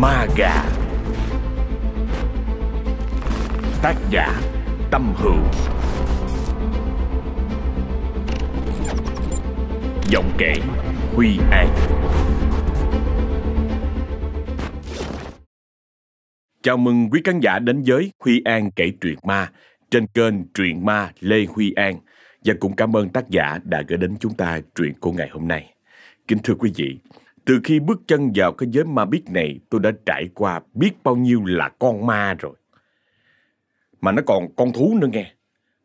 Ma Gà Tác giả Tâm Hữu. Giọng kể Huy An. Chào mừng quý khán giả đến với Huy An kể truyện ma trên kênh Truyện Ma Lê Huy An. Và cũng cảm ơn tác giả đã gửi đến chúng ta truyện của ngày hôm nay. Kính thưa quý vị, từ khi bước chân vào cái giới ma biết này tôi đã trải qua biết bao nhiêu là con ma rồi. Mà nó còn con thú nữa nghe.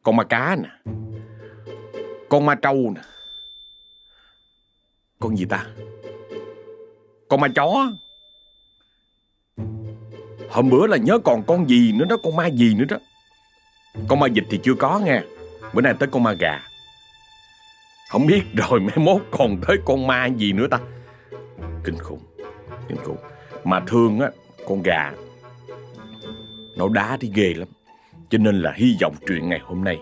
Con ma cá nè. Con ma trâu nè. Con gì ta? Con ma chó. Hôm bữa là nhớ còn con gì nữa đó, con ma gì nữa đó. Con ma dịch thì chưa có nghe. Bữa nay tới con ma gà. Không biết rồi mai mốt còn tới con ma gì nữa ta. Kinh khủng, kinh khủng. Mà thương á, con gà nó đá thì ghê lắm. Cho nên là hy vọng chuyện ngày hôm nay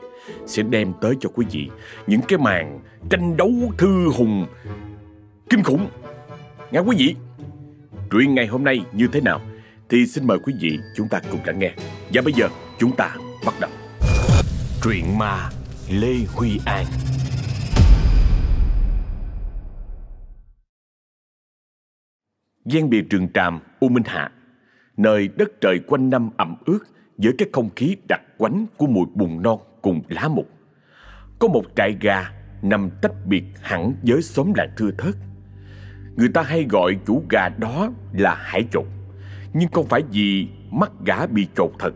sẽ đem tới cho quý vị những cái màn tranh đấu thư hùng kinh khủng. Nghe quý vị, truyện ngày hôm nay như thế nào thì xin mời quý vị chúng ta cùng lắng nghe. Và bây giờ chúng ta bắt đầu. Truyện ma Lê Huy An Gian bìa trường tràm U Minh Hạ Nơi đất trời quanh năm ẩm ướt Với cái không khí đặc quánh của mùi bùn non cùng lá mục. Có một trại gà nằm tách biệt hẳn với xóm làng thưa thớt. Người ta hay gọi chủ gà đó là hải chột Nhưng không phải vì mắt gã bị chột thật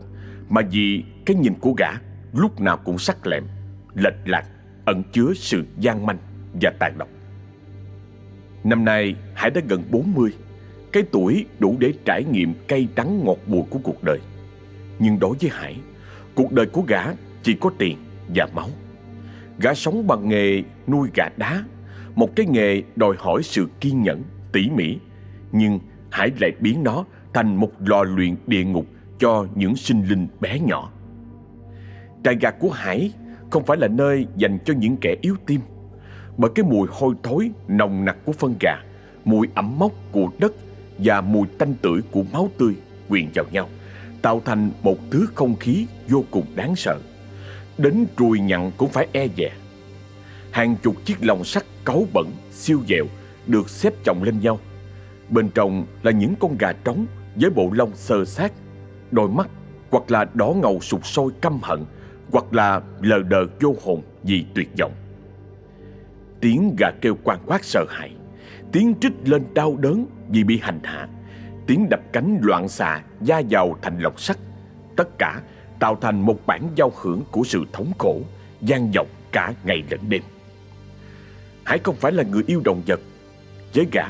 Mà vì cái nhìn của gã lúc nào cũng sắc lẹm, lệch lạc, ẩn chứa sự gian manh và tàn độc. Năm nay Hải đã gần 40, cái tuổi đủ để trải nghiệm cay đắng ngọt bùi của cuộc đời. Nhưng đối với Hải, cuộc đời của gã chỉ có tiền và máu. Gã sống bằng nghề nuôi gà đá, một cái nghề đòi hỏi sự kiên nhẫn, tỉ mỉ, nhưng Hải lại biến nó thành một lò luyện địa ngục cho những sinh linh bé nhỏ. Trại gà của Hải không phải là nơi dành cho những kẻ yếu tim bởi cái mùi hôi thối nồng nặc của phân gà, mùi ẩm mốc của đất và mùi tanh tưởi của máu tươi quyện vào nhau, tạo thành một thứ không khí vô cùng đáng sợ. Đến ruồi nhặn cũng phải e dè. Hàng chục chiếc lồng sắt cáu bẩn, siêu dẹo được xếp chồng lên nhau. Bên trong là những con gà trống với bộ lông sơ sát, đôi mắt hoặc là đỏ ngầu sụt sôi căm hận hoặc là lờ đờ vô hồn vì tuyệt vọng. Tiếng gà kêu quan quát sợ hãi, tiếng trích lên đau đớn vì bị hành hạ, tiếng đập cánh loạn xạ da dầu thành lọc sắt, tất cả tạo thành một bản giao hưởng của sự thống khổ, gian dọc cả ngày lẫn đêm. Hải không phải là người yêu động vật, với gã,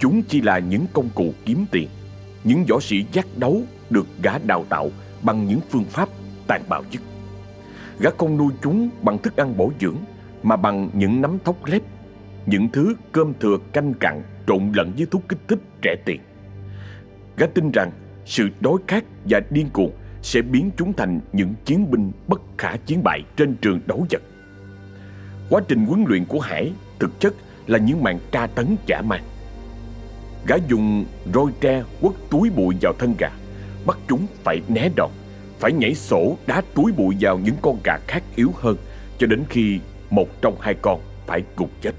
chúng chỉ là những công cụ kiếm tiền, những võ sĩ giác đấu được gã đào tạo bằng những phương pháp tàn bạo nhất. Gã không nuôi chúng bằng thức ăn bổ dưỡng Mà bằng những nắm thóc lép Những thứ cơm thừa canh cặn Trộn lẫn với thuốc kích thích rẻ tiền. Gã tin rằng Sự đói khát và điên cuồng Sẽ biến chúng thành những chiến binh Bất khả chiến bại trên trường đấu vật. Quá trình huấn luyện của Hải Thực chất là những màn tra tấn giả man Gã dùng roi tre quất túi bụi vào thân gà Bắt chúng phải né đòn phải nhảy sổ đá túi bụi vào những con gà khác yếu hơn cho đến khi một trong hai con phải gục chết.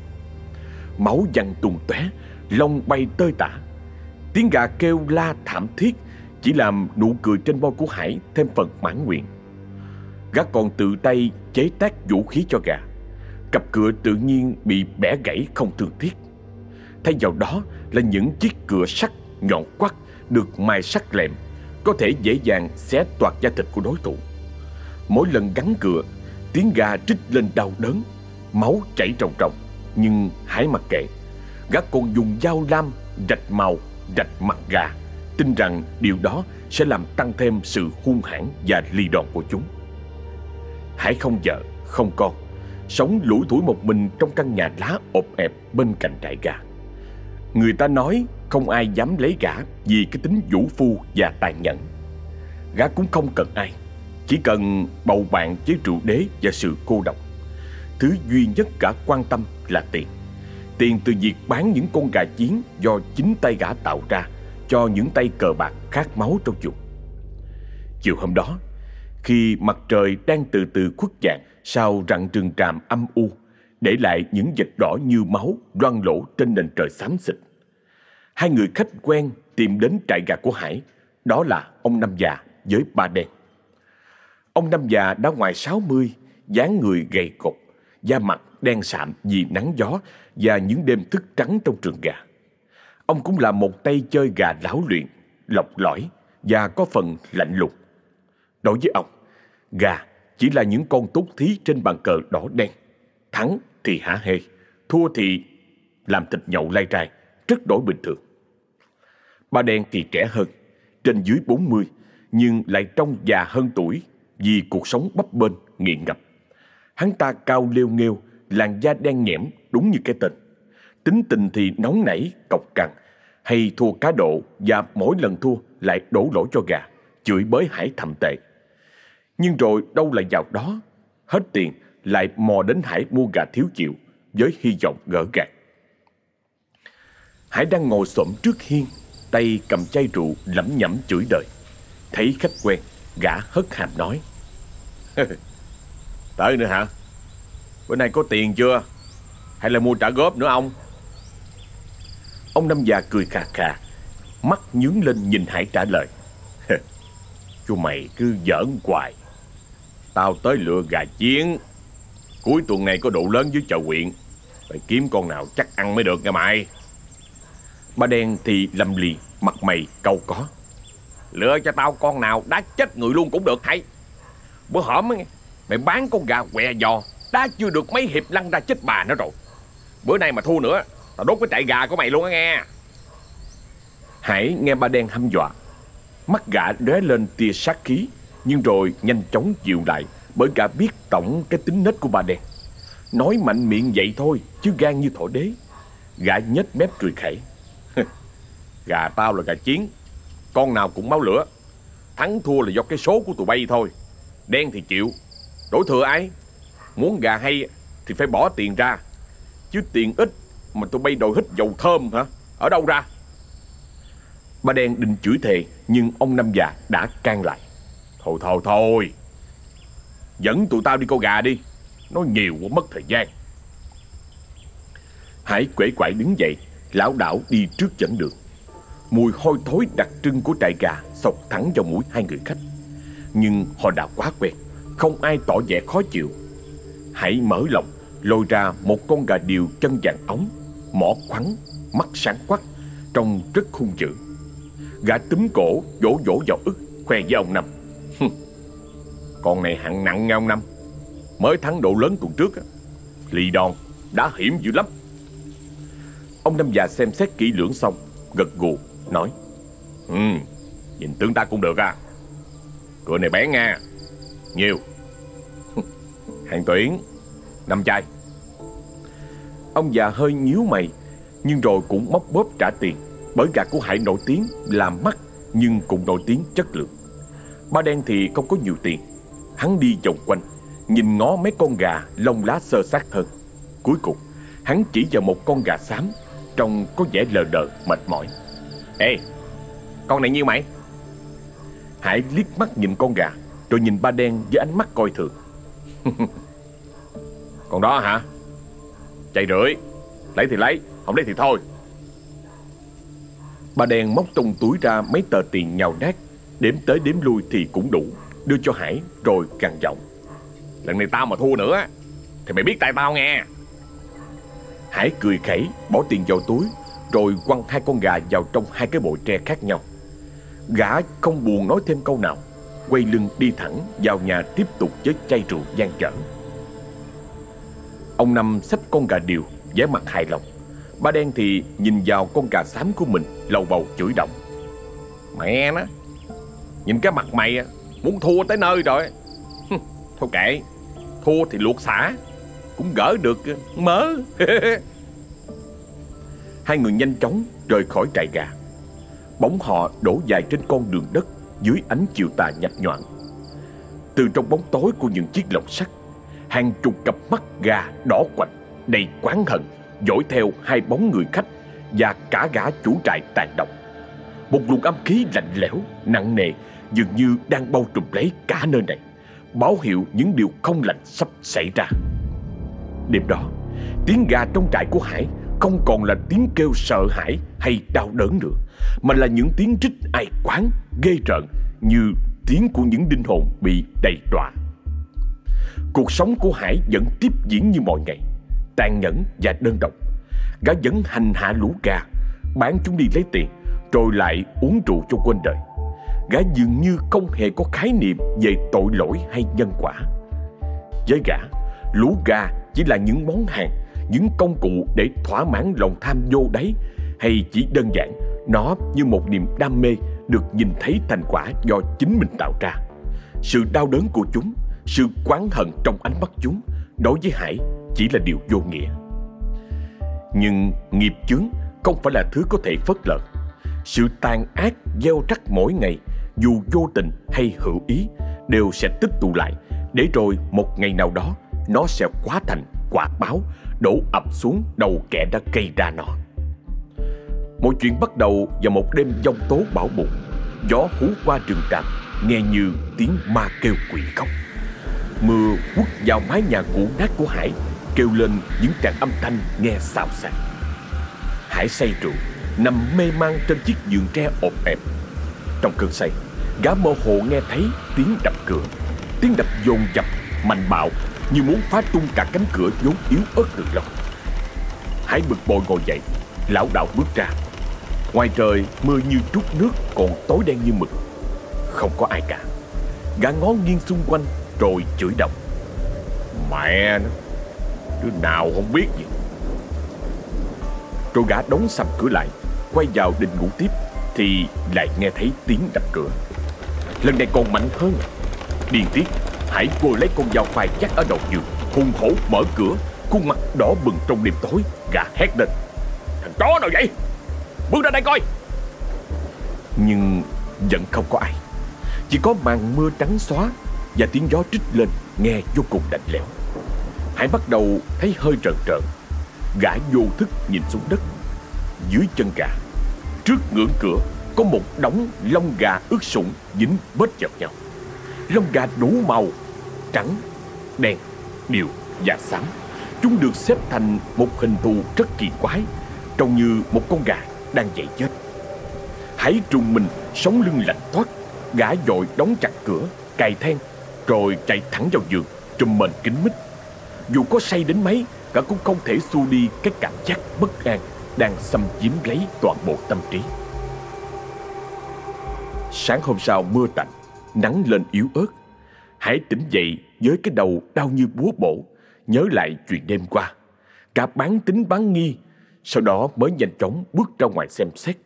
Máu văng tung tóe, lông bay tơi tả. Tiếng gà kêu la thảm thiết chỉ làm nụ cười trên môi của Hải thêm phần mãn nguyện. Gã còn tự tay chế tác vũ khí cho gà. Cặp cửa tự nhiên bị bẻ gãy không thương tiếc. Thay vào đó là những chiếc cửa sắt nhọn quắt được mài sắc lẹm có thể dễ dàng xé toạc da thịt của đối thủ. Mỗi lần gắn cửa, tiếng gà trích lên đau đớn, máu chảy ròng ròng, nhưng hải mặc kệ. Gã còn dùng dao lam rạch màu, rạch mặt gà, tin rằng điều đó sẽ làm tăng thêm sự hung hãn và lì đòn của chúng. Hải không vợ, không con, sống lủi thủi một mình trong căn nhà lá ộp ẹp bên cạnh trại gà. Người ta nói không ai dám lấy gã vì cái tính vũ phu và tàn nhẫn. Gã cũng không cần ai, chỉ cần bầu bạn với rượu đế và sự cô độc. Thứ duy nhất gã quan tâm là tiền. Tiền từ việc bán những con gà chiến do chính tay gã tạo ra cho những tay cờ bạc khát máu trong vùng. Chiều hôm đó, khi mặt trời đang từ từ khuất dạng sau rặng rừng tràm âm u, để lại những vệt đỏ như máu loang lổ trên nền trời xám xịt. Hai người khách quen tìm đến trại gà của Hải, đó là ông Năm già với ba đen. Ông Năm già đã ngoài 60, dáng người gầy cục, da mặt đen sạm vì nắng gió và những đêm thức trắng trong trường gà. Ông cũng là một tay chơi gà lão luyện, lọc lõi và có phần lạnh lùng. Đối với ông, gà chỉ là những con tốt thí trên bàn cờ đỏ đen. Thắng thì hả hê, thua thì làm thịt nhậu lai trai, rất đổi bình thường. Ba đen thì trẻ hơn, trên dưới 40, nhưng lại trông già hơn tuổi vì cuộc sống bấp bênh, nghiện ngập. Hắn ta cao lêu nghêu, làn da đen nhẽm đúng như cái tên. Tính tình thì nóng nảy, cọc cằn, hay thua cá độ và mỗi lần thua lại đổ lỗi cho gà, chửi bới Hải thầm tệ. Nhưng rồi đâu là vào đó, hết tiền lại mò đến Hải mua gà thiếu chịu với hy vọng gỡ gạt. Hải đang ngồi xổm trước hiên, tay cầm chai rượu lẩm nhẩm chửi đời. Thấy khách quen, gã hất hàm nói. Tới nữa hả? Bữa nay có tiền chưa? Hay là mua trả góp nữa ông? Ông Năm già cười khà khà, mắt nhướng lên nhìn Hải trả lời. Chú mày cứ giỡn hoài. Tao tới lựa gà chiến. Cuối tuần này có độ lớn dưới chợ huyện. Phải kiếm con nào chắc ăn mới được nha mày. Ba đen thì lầm lì, mặt mày câu có. Lựa cho tao con nào đá chết người luôn cũng được hay. Bữa hổm mày bán con gà què giò, đá chưa được mấy hiệp lăn ra chết bà nữa rồi. Bữa nay mà thua nữa, tao đốt cái trại gà của mày luôn á nghe. Hải nghe ba đen hăm dọa, mắt gã lóe lên tia sát khí, nhưng rồi nhanh chóng dịu lại bởi gã biết tổng cái tính nết của ba đen. Nói mạnh miệng vậy thôi, chứ gan như thổ đế. Gã nhếch mép cười khẩy. gà tao là gà chiến, con nào cũng máu lửa. Thắng thua là do cái số của tụi bay thôi. Đen thì chịu, đổi thừa ai? Muốn gà hay thì phải bỏ tiền ra. Chứ tiền ít mà tụi bay đòi hít dầu thơm hả? Ở đâu ra? Ba đen định chửi thề nhưng ông Năm già đã can lại. Thôi thôi thôi, dẫn tụi tao đi câu gà đi. Nói nhiều quá mất thời gian. Hải quể quại đứng dậy, lão đảo đi trước dẫn đường. Mùi hôi thối đặc trưng của trại gà sộc thẳng vào mũi hai người khách. Nhưng họ đã quá quen, không ai tỏ vẻ khó chịu. Hãy mở lòng, lôi ra một con gà điều chân vàng ống, mỏ khoắn, mắt sáng quắc, trông rất hung dữ. Gã túm cổ, vỗ vỗ vào ức, khoe với ông Năm. con này hạng nặng nghe ông Năm. Mới thắng độ lớn tuần trước, lì đòn, đã hiểm dữ lắm. Ông Năm già xem xét kỹ lưỡng xong, gật gù, nói. Ừ, nhìn tướng ta cũng được à. Cửa này bé nha, nhiều. Hàng tuyển, năm chai. Ông già hơi nhíu mày, nhưng rồi cũng móc bóp trả tiền. Bởi gà của Hải nổi tiếng làm mắt nhưng cũng nổi tiếng chất lượng. Ba đen thì không có nhiều tiền. Hắn đi vòng quanh, nhìn ngó mấy con gà lông lá sơ sát hơn. Cuối cùng, hắn chỉ vào một con gà xám, trông có vẻ lờ đờ, mệt mỏi. Ê, con này nhiêu mày? Hải liếc mắt nhìn con gà, rồi nhìn ba đen với ánh mắt coi thường. con đó hả? Chạy rưỡi, lấy thì lấy, không lấy thì thôi. bà đen móc trong túi ra mấy tờ tiền nhào nát, đếm tới đếm lui thì cũng đủ, đưa cho Hải rồi càng giọng. Lần này tao mà thua nữa, thì mày biết tại tao nghe. Hải cười khẩy, bỏ tiền vào túi, rồi quăng hai con gà vào trong hai cái bội tre khác nhau. Gã không buồn nói thêm câu nào, quay lưng đi thẳng vào nhà tiếp tục với chai rượu gian dở. Ông Năm xách con gà điều, vẻ mặt hài lòng. Ba đen thì nhìn vào con gà xám của mình, lầu bầu chửi động. Mẹ nó, nhìn cái mặt mày à, muốn thua tới nơi rồi. Thôi kệ, thua thì luộc xả, cũng gỡ được mớ. Hai người nhanh chóng rời khỏi trại gà. Bóng họ đổ dài trên con đường đất dưới ánh chiều tà nhạt nhọn. Từ trong bóng tối của những chiếc lồng sắt, hàng chục cặp mắt gà đỏ quạch đầy quán hận dõi theo hai bóng người khách và cả gã chủ trại tàn độc. Một luồng âm khí lạnh lẽo, nặng nề Dường như đang bao trùm lấy cả nơi này Báo hiệu những điều không lành sắp xảy ra Đêm đó Tiếng gà trong trại của Hải Không còn là tiếng kêu sợ hãi hay đau đớn nữa mà là những tiếng trích ai quán, Ghê rợn Như tiếng của những linh hồn bị đầy đọa Cuộc sống của Hải vẫn tiếp diễn như mọi ngày, Tàn nhẫn và đơn độc. Gã vẫn hành hạ lũ gà, Bán chúng đi lấy tiền, Rồi lại uống rượu cho quên đời. Gã dường như không hề có khái niệm Về tội lỗi hay nhân quả. Với gã, Lũ gà chỉ là những món hàng, Những công cụ để thỏa mãn lòng tham vô đáy Hay chỉ đơn giản nó như một niềm đam mê Được nhìn thấy thành quả do chính mình tạo ra. Sự đau đớn của chúng, Sự quán hận trong ánh mắt chúng Đối với Hải chỉ là điều vô nghĩa. Nhưng nghiệp chướng không phải là thứ có thể phớt lờ. Sự tàn ác, gieo rắc mỗi ngày, Dù vô tình hay hữu ý, Đều sẽ tích tụ lại Để rồi một ngày nào đó, Nó sẽ quá thành quả báo, Đổ ập xuống đầu kẻ đã gây ra nó. Mọi chuyện bắt đầu vào một đêm giông tố bão bụng Gió hú qua rừng tràm Nghe như tiếng ma kêu quỷ khóc. Mưa quất vào mái nhà cũ nát của Hải, Kêu lên những tràng âm thanh nghe xào xạc. Hải say rượu, Nằm mê man trên chiếc giường tre ộp ẹp. Trong cơn say, Gã mơ hồ nghe thấy tiếng đập cửa. Tiếng đập dồn dập, Mạnh bạo, Như muốn phá tung cả cánh cửa vốn yếu ớt từ lâu. Hải bực bội ngồi dậy, Lão đạo bước ra. Ngoài trời, mưa như trút nước, Còn tối đen như mực. Không có ai cả. Gã ngó nghiêng xung quanh, Rồi chửi động Mẹ nó, Đứa nào không biết gì. Rồi gã đóng sầm cửa lại, Quay vào định ngủ tiếp, Thì lại nghe thấy tiếng đập cửa. Lần này còn mạnh hơn. Điền tiết Hải cô lấy con dao phai chắc ở đầu giường, Hùng hổ mở cửa, Khuôn mặt đỏ bừng trong đêm tối, Gã hét lên. Thằng chó nào vậy? Bước ra đây coi. Nhưng vẫn không có ai. Chỉ có màn mưa trắng xóa Và tiếng gió trích lên Nghe vô cùng lạnh lẽo. Hải bắt đầu thấy hơi trợn trợn. Gã vô thức nhìn xuống đất. Dưới chân gã Trước ngưỡng cửa Có một đống lông gà ướt sũng Dính bết vào nhau. Lông gà đủ màu Trắng, đen, điều và xám. Chúng được xếp thành một hình thù rất kỳ quái Trông như một con gà đang dậy chết. Hải trùng mình sống lưng lạnh toát, Gã dội đóng chặt cửa, Cài then, Rồi chạy thẳng vào giường, Trùm mền kính mít. Dù có say đến mấy, Gã cũng không thể xua đi cái cảm giác bất an Đang xâm chiếm lấy toàn bộ tâm trí. Sáng hôm sau mưa tạnh, Nắng lên yếu ớt. Hải tỉnh dậy với cái đầu đau như búa bổ, Nhớ lại chuyện đêm qua. Cả bán tính bán nghi sau đó mới nhanh chóng bước ra ngoài xem xét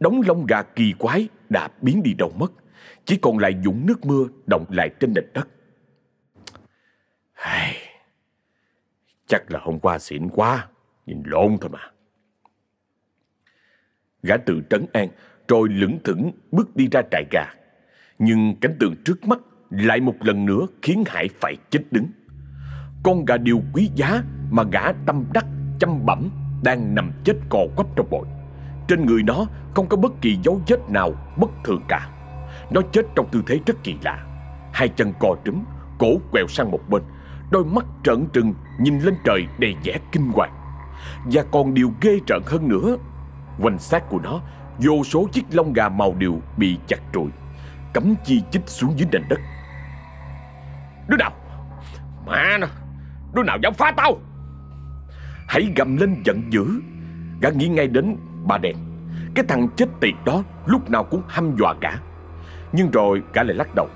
Đống lông gà kỳ quái đã biến đi đâu mất Chỉ còn lại dũng nước mưa động lại trên nền đất Hey. Chắc là hôm qua xịn quá, nhìn lộn thôi mà. Gã tự trấn an, rồi lững thững bước đi ra trại gà. Nhưng cảnh tượng trước mắt lại một lần nữa khiến Hải phải chết đứng. Con gà điều quý giá mà gã tâm đắc chăm bẩm đang nằm chết cò quắp trong bội. Trên người nó không có bất kỳ dấu vết nào bất thường cả. Nó chết trong tư thế rất kỳ lạ. Hai chân co trứng, cổ quẹo sang một bên, Đôi mắt trợn trừng nhìn lên trời đầy vẻ kinh hoàng Và còn điều ghê trợn hơn nữa Quanh xác của nó Vô số chiếc lông gà màu điều bị chặt trụi Cắm chi chích xuống dưới nền đất Đứa nào Mẹ nó Đứa nào dám phá tao Hãy gầm lên giận dữ. Gã nghĩ ngay đến bà đèn Cái thằng chết tiệt đó Lúc nào cũng hăm dọa cả Nhưng rồi gã lại lắc đầu.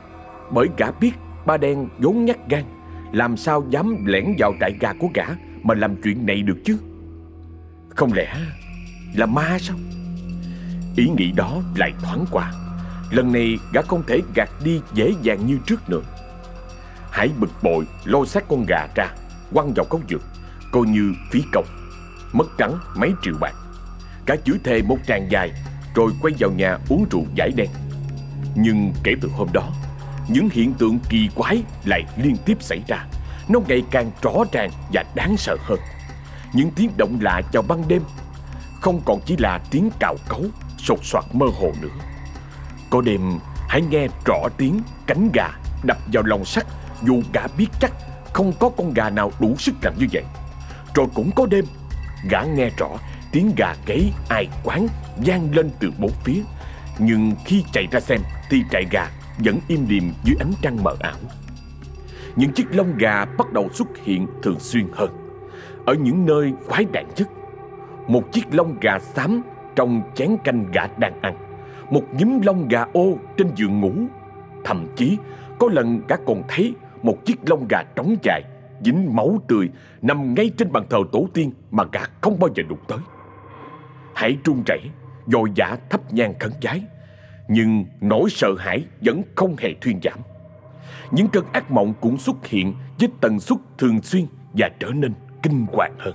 Bởi gã biết ba đen vốn nhát gan. Làm sao dám lẻn vào trại gà của gã Mà làm chuyện này được chứ? Không lẽ là ma sao? Ý nghĩ đó lại thoáng qua. Lần này gã không thể gạt đi dễ dàng như trước nữa. Hãy bực bội lôi xác con gà ra, Quăng vào cốc dược. Coi như phí công Mất trắng mấy triệu bạc Cả chữ thề một tràng dài Rồi quay vào nhà uống rượu giải đen Nhưng kể từ hôm đó những hiện tượng kỳ quái lại liên tiếp xảy ra. Nó ngày càng rõ ràng và đáng sợ hơn. Những tiếng động lạ vào ban đêm không còn chỉ là tiếng cào cấu, sột soạt mơ hồ nữa. Có đêm hãy nghe rõ tiếng cánh gà đập vào lòng sắt dù gã biết chắc không có con gà nào đủ sức làm như vậy. Rồi cũng có đêm, gã nghe rõ tiếng gà gáy ai quán vang lên từ bốn phía. Nhưng khi chạy ra xem thì trại gà vẫn im lìm dưới ánh trăng mờ ảo. Những chiếc lông gà bắt đầu xuất hiện thường xuyên hơn. Ở những nơi quái đản nhất, một chiếc lông gà xám trong chén canh gà đang ăn, một nhúm lông gà ô trên giường ngủ. Thậm chí có lần gã còn thấy một chiếc lông gà trống dài, dính máu tươi nằm ngay trên bàn thờ tổ tiên mà gã không bao giờ đụng tới. Hãy trung chảy, dội dã thấp nhang khấn trái, nhưng nỗi sợ hãi vẫn không hề thuyên giảm. Những cơn ác mộng cũng xuất hiện với tần suất thường xuyên và trở nên kinh hoàng hơn.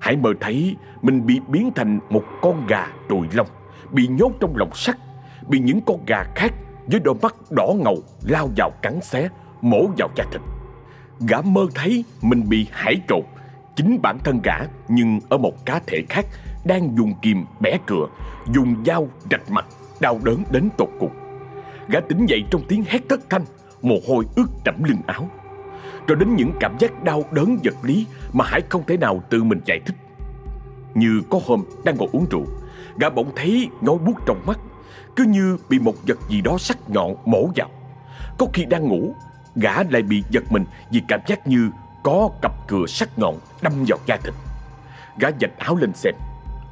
Hãy mơ thấy mình bị biến thành một con gà trùi lông, bị nhốt trong lồng sắt, bị những con gà khác với đôi mắt đỏ ngầu lao vào cắn xé, mổ vào da thịt. Gã mơ thấy mình bị hải trộn, chính bản thân gã nhưng ở một cá thể khác đang dùng kìm bẻ cửa, dùng dao rạch mặt, đau đớn đến tột cùng. Gã tỉnh dậy trong tiếng hét thất thanh, mồ hôi ướt đẫm lưng áo. Rồi đến những cảm giác đau đớn vật lý mà Hải không thể nào tự mình giải thích. Như có hôm đang ngồi uống rượu, gã bỗng thấy ngói bút trong mắt, cứ như bị một vật gì đó sắc nhọn mổ vào. Có khi đang ngủ, gã lại bị giật mình vì cảm giác như có cặp cửa sắc nhọn đâm vào da thịt. Gã dạch áo lên xem,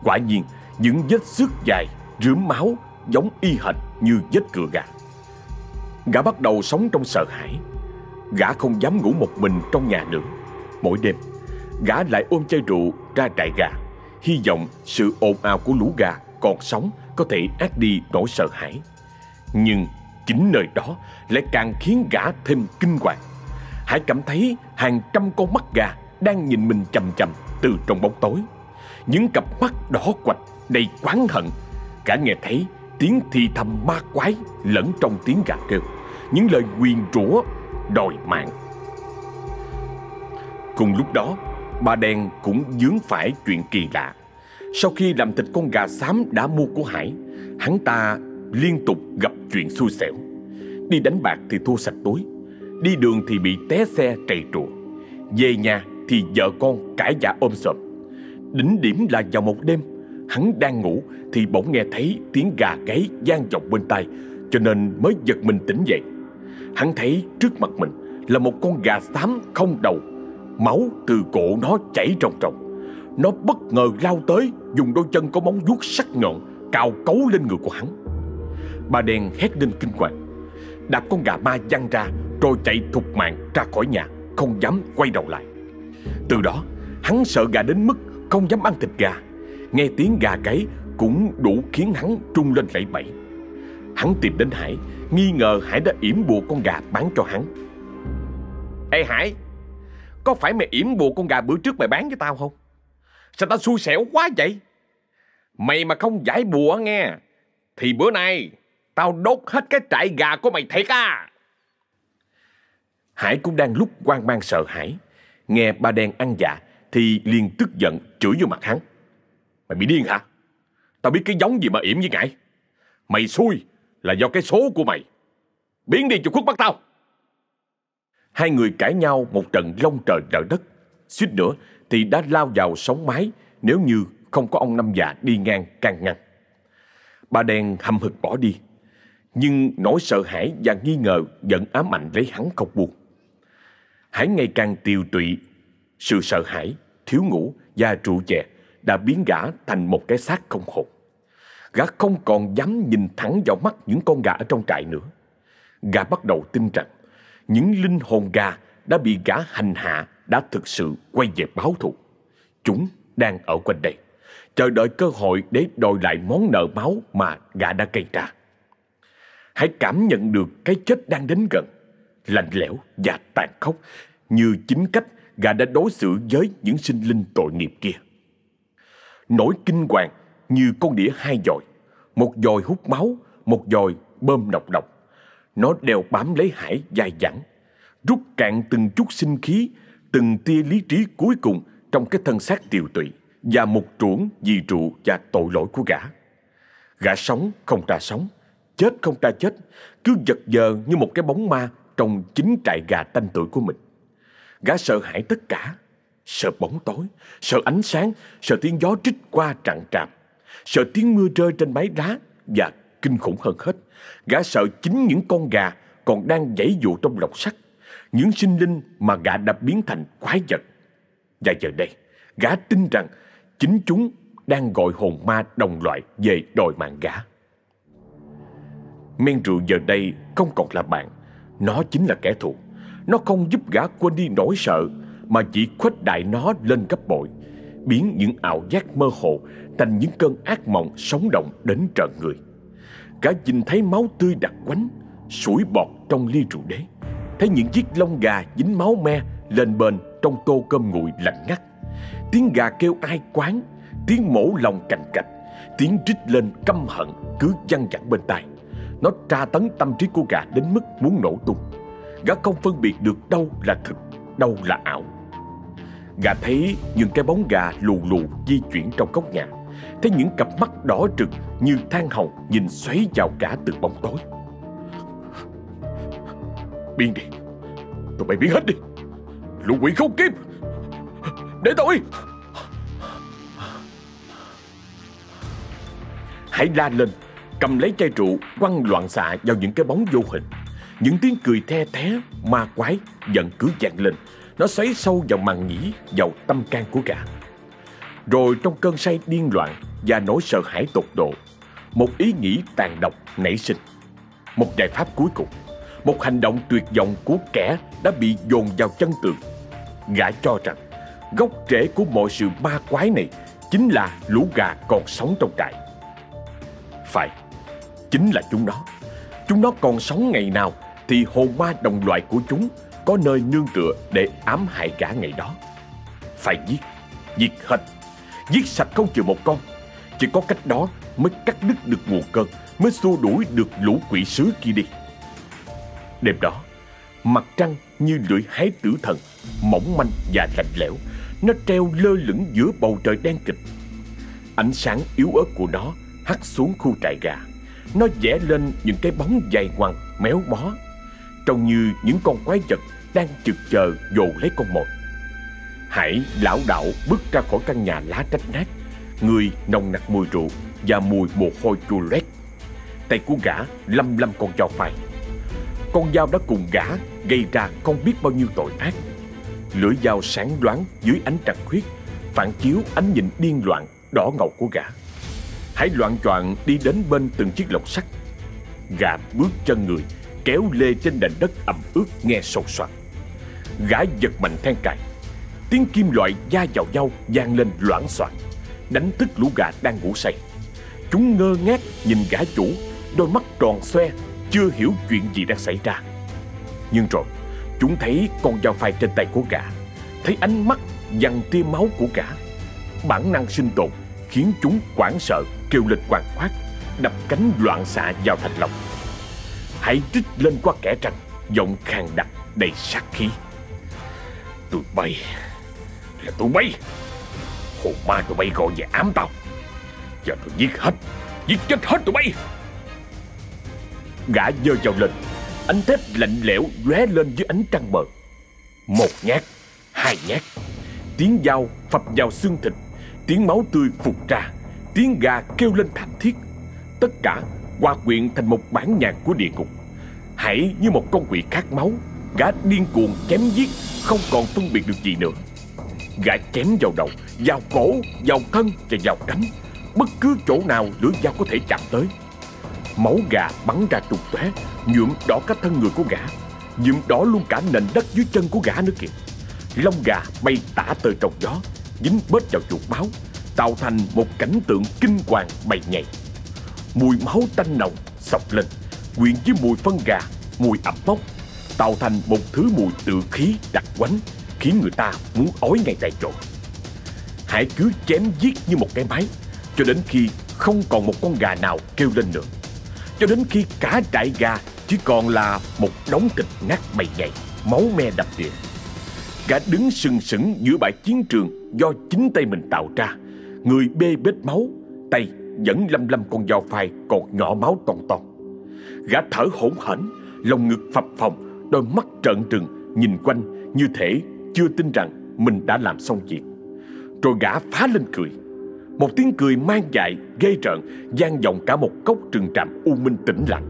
quả nhiên những vết xước dài, rướm máu giống y hệt như vết cửa gà. Gã bắt đầu sống trong sợ hãi. Gã không dám ngủ một mình trong nhà nữa. Mỗi đêm, gã lại ôm chai rượu ra trại gà, hy vọng sự ồn ào của lũ gà còn sống có thể át đi nỗi sợ hãi. Nhưng chính nơi đó lại càng khiến gã thêm kinh hoàng. Hải cảm thấy hàng trăm con mắt gà đang nhìn mình chầm chầm từ trong bóng tối. Những cặp mắt đỏ quạch đầy quán hận. Cả nghe thấy tiếng thì thầm ma quái lẫn trong tiếng gà kêu. Những lời nguyền rủa đòi mạng. Cùng lúc đó, bà đen cũng dướng phải chuyện kỳ lạ. Sau khi làm thịt con gà xám đã mua của Hải, hắn ta liên tục gặp chuyện xui xẻo. Đi đánh bạc thì thua sạch túi, đi đường thì bị té xe trầy trùa, về nhà thì vợ con cãi giả ôm sợm. Đỉnh điểm là vào một đêm, hắn đang ngủ thì bỗng nghe thấy tiếng gà gáy gian vọng bên tai, cho nên mới giật mình tỉnh dậy. Hắn thấy trước mặt mình là một con gà xám không đầu, máu từ cổ nó chảy ròng ròng. Nó bất ngờ lao tới, dùng đôi chân có móng vuốt sắc nhọn cào cấu lên người của hắn. Bà đen hét lên kinh hoàng, đạp con gà ma văng ra rồi chạy thục mạng ra khỏi nhà, không dám quay đầu lại. Từ đó, hắn sợ gà đến mức không dám ăn thịt gà. Nghe tiếng gà gáy cũng đủ khiến hắn trung lên lẫy bẫy. Hắn tìm đến Hải, nghi ngờ Hải đã yểm bùa con gà bán cho hắn. Ê Hải, có phải mày yểm bùa con gà bữa trước mày bán cho tao không? Sao tao xui xẻo quá vậy? Mày mà không giải bùa nghe, thì bữa nay tao đốt hết cái trại gà của mày thiệt à. Hải cũng đang lúc quan mang sợ hãi, nghe ba đen ăn dạ thì liền tức giận chửi vô mặt hắn. Mày bị điên hả? Tao biết cái giống gì mà yểm với ngại. Mày xui là do cái số của mày. Biến đi cho khuất bắt tao. Hai người cãi nhau một trận lông trời lở đất. Suýt nữa thì đã lao vào sóng mái nếu như không có ông năm già đi ngang can ngăn. Bà đen hầm hực bỏ đi. Nhưng nỗi sợ hãi và nghi ngờ vẫn ám ảnh lấy hắn không buông. Hải ngày càng tiêu tụy. Sự sợ hãi, thiếu ngủ và trụ chè đã biến gã thành một cái xác không hồn. Gã không còn dám nhìn thẳng vào mắt những con gà ở trong trại nữa. Gã bắt đầu tin rằng những linh hồn gà đã bị gã hành hạ đã thực sự quay về báo thù. Chúng đang ở quanh đây, chờ đợi cơ hội để đòi lại món nợ máu mà gã đã gây ra. Hãy cảm nhận được cái chết đang đến gần, lạnh lẽo và tàn khốc như chính cách gã đã đối xử với những sinh linh tội nghiệp kia. Nỗi kinh hoàng như con đĩa hai dòi, một dòi hút máu, một dòi bơm nọc độc. Nó đèo bám lấy hải dài dẳng, rút cạn từng chút sinh khí, từng tia lý trí cuối cùng trong cái thân xác tiều tụy và một chuỗi vì trụ và tội lỗi của gã. Gã sống không ra sống, chết không ra chết, cứ giật giờ như một cái bóng ma trong chính trại gà tanh tuổi của mình. Gã sợ hãi tất cả, sợ bóng tối, sợ ánh sáng, sợ tiếng gió trích qua trặng tràm, sợ tiếng mưa rơi trên mái đá và kinh khủng hơn hết, gã sợ chính những con gà còn đang giãy dụ trong lồng sắt, những sinh linh mà gã đã biến thành quái vật. Và giờ đây, gã tin rằng chính chúng đang gọi hồn ma đồng loại về đòi mạng gã. Men rượu giờ đây không còn là bạn, nó chính là kẻ thù. Nó không giúp gã quên đi nỗi sợ, mà chỉ khuếch đại nó lên gấp bội, biến những ảo giác mơ hồ thành những cơn ác mộng sống động đến trợn người. Gã nhìn thấy máu tươi đặc quánh, sủi bọt trong ly rượu đế, thấy những chiếc lông gà dính máu me lên bên trong tô cơm nguội lạnh ngắt. Tiếng gà kêu ai quán, tiếng mổ lòng cành cạch, tiếng rít lên căm hận cứ văng vẳng bên tai. Nó tra tấn tâm trí của gã đến mức muốn nổ tung. Gã không phân biệt được đâu là thực, đâu là ảo. Gã thấy những cái bóng gà lù lù di chuyển trong góc nhà. Thấy những cặp mắt đỏ rực như than hồng nhìn xoáy vào cả từ bóng tối. Biến đi, tụi mày biến hết đi. Lũ quỷ không kiếp, để tôi. Hãy la lên, cầm lấy chai rượu quăng loạn xạ vào những cái bóng vô hình. Những tiếng cười the thé, ma quái giận cứ vang lên. Nó xoáy sâu vào màn nhĩ, vào tâm can của gã. Rồi trong cơn say điên loạn và nỗi sợ hãi tột độ, một ý nghĩ tàn độc nảy sinh. Một giải pháp cuối cùng, một hành động tuyệt vọng của kẻ đã bị dồn vào chân tường. Gã cho rằng gốc rễ của mọi sự ma quái này chính là lũ gà còn sống trong trại. Phải, chính là chúng nó. Chúng nó còn sống ngày nào thì hồn ma đồng loại của chúng có nơi nương tựa để ám hại cả ngày đó. Phải giết, giết hết, giết sạch không chừa một con. Chỉ có cách đó mới cắt đứt được nguồn cơn, mới xua đuổi được lũ quỷ sứ kia đi. Đêm đó, mặt trăng như lưỡi hái tử thần, mỏng manh và lạnh lẽo, nó treo lơ lửng giữa bầu trời đen kịch. Ánh sáng yếu ớt của nó hắt xuống khu trại gà. Nó vẽ lên những cái bóng dài ngoằng, méo mó, trông như những con quái vật đang chực chờ dồ lấy con mồi. Hải lão đảo bước ra khỏi căn nhà lá trách nát, người nồng nặc mùi rượu và mùi mồ hôi chua loét. Tay của gã lăm lăm con dao phai. Con dao đã cùng gã gây ra không biết bao nhiêu tội ác. Lưỡi dao sáng đoán dưới ánh trăng khuyết, phản chiếu ánh nhìn điên loạn đỏ ngầu của gã. Hải loạn choạng đi đến bên từng chiếc lồng sắt. Gã bước chân người kéo lê trên nền đất ẩm ướt nghe sột soạt. Gã giật mạnh then cài. Tiếng kim loại da vào nhau vang lên loãng xoảng, đánh thức lũ gà đang ngủ say. Chúng ngơ ngác nhìn gã chủ, đôi mắt tròn xoe, chưa hiểu chuyện gì đang xảy ra. Nhưng rồi, chúng thấy con dao phai trên tay của gã, thấy ánh mắt dằn tia máu của gã. Bản năng sinh tồn khiến chúng hoảng sợ kêu lên quàng quát, đập cánh loạn xạ vào thành lòng. Hãy trích lên qua kẻ trăng, giọng khàn đặc đầy sát khí. Tụi bay, là tụi bay. Hồn ma tụi bay gọi về ám tao. Giờ tôi giết hết, giết chết hết tụi bay. Gã giơ vào lên, ánh thép lạnh lẽo lóe lên dưới ánh trăng mờ. Một nhát, hai nhát, tiếng dao phập vào xương thịt, tiếng máu tươi phục ra, tiếng gà kêu lên thảm thiết. Tất cả hòa quyện thành một bản nhạc của địa ngục. Hãy như một con quỷ khát máu, gã điên cuồng chém giết, không còn phân biệt được gì nữa. Gã chém vào đầu, vào cổ, vào thân và vào cánh, bất cứ chỗ nào lưỡi dao có thể chạm tới. Máu gà bắn ra trục tóe, nhuộm đỏ cả thân người của gã, nhuộm đỏ luôn cả nền đất dưới chân của gã nữa kìa. Lông gà bay tả tơi trong gió, dính bết vào chuột máu, tạo thành một cảnh tượng kinh hoàng bầy nhầy. Mùi máu tanh nồng sọc lên, quyện với mùi phân gà, mùi ẩm mốc, tạo thành một thứ mùi tự khí đặc quánh, khiến người ta muốn ói ngay tại chỗ. Hãy cứ chém giết như một cái máy, cho đến khi không còn một con gà nào kêu lên nữa. Cho đến khi cả trại gà chỉ còn là một đống thịt nát bầy nhầy, máu me đập địa. Gã đứng sừng sững giữa bãi chiến trường do chính tay mình tạo ra, người bê bết máu, tay Vẫn lâm lâm con dao phai Còn nhỏ máu toàn toàn. Gã thở hổn hển Lòng ngực phập phồng Đôi mắt trợn trừng Nhìn quanh như thể chưa tin rằng Mình đã làm xong việc. Rồi gã phá lên cười. Một tiếng cười mang dại Ghê rợn gian vọng cả một cốc trừng trạm U Minh tĩnh lặng.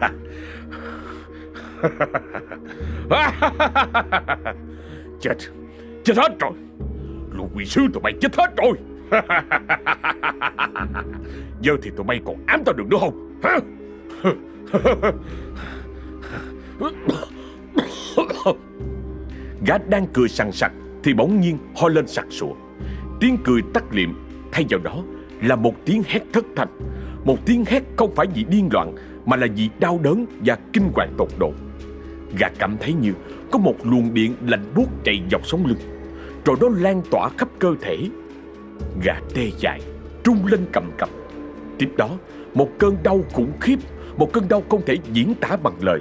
Chết Chết hết rồi. Lũ quỷ sứ tụi mày chết hết rồi. Giờ thì tụi bay còn ám tao được nữa không? Hả? Gã đang cười sằng sặc Thì bỗng nhiên ho lên sặc sụa. Tiếng cười tắt liệm, Thay vào đó là một tiếng hét thất thanh. Một tiếng hét không phải vì điên loạn, Mà là vì đau đớn và kinh hoàng tột độ. Gã cảm thấy như có một luồng điện lạnh buốt chạy dọc sống lưng. Rồi nó lan tỏa khắp cơ thể Gã tê dại Trung lên cầm cập Tiếp đó một cơn đau khủng khiếp Một cơn đau không thể diễn tả bằng lời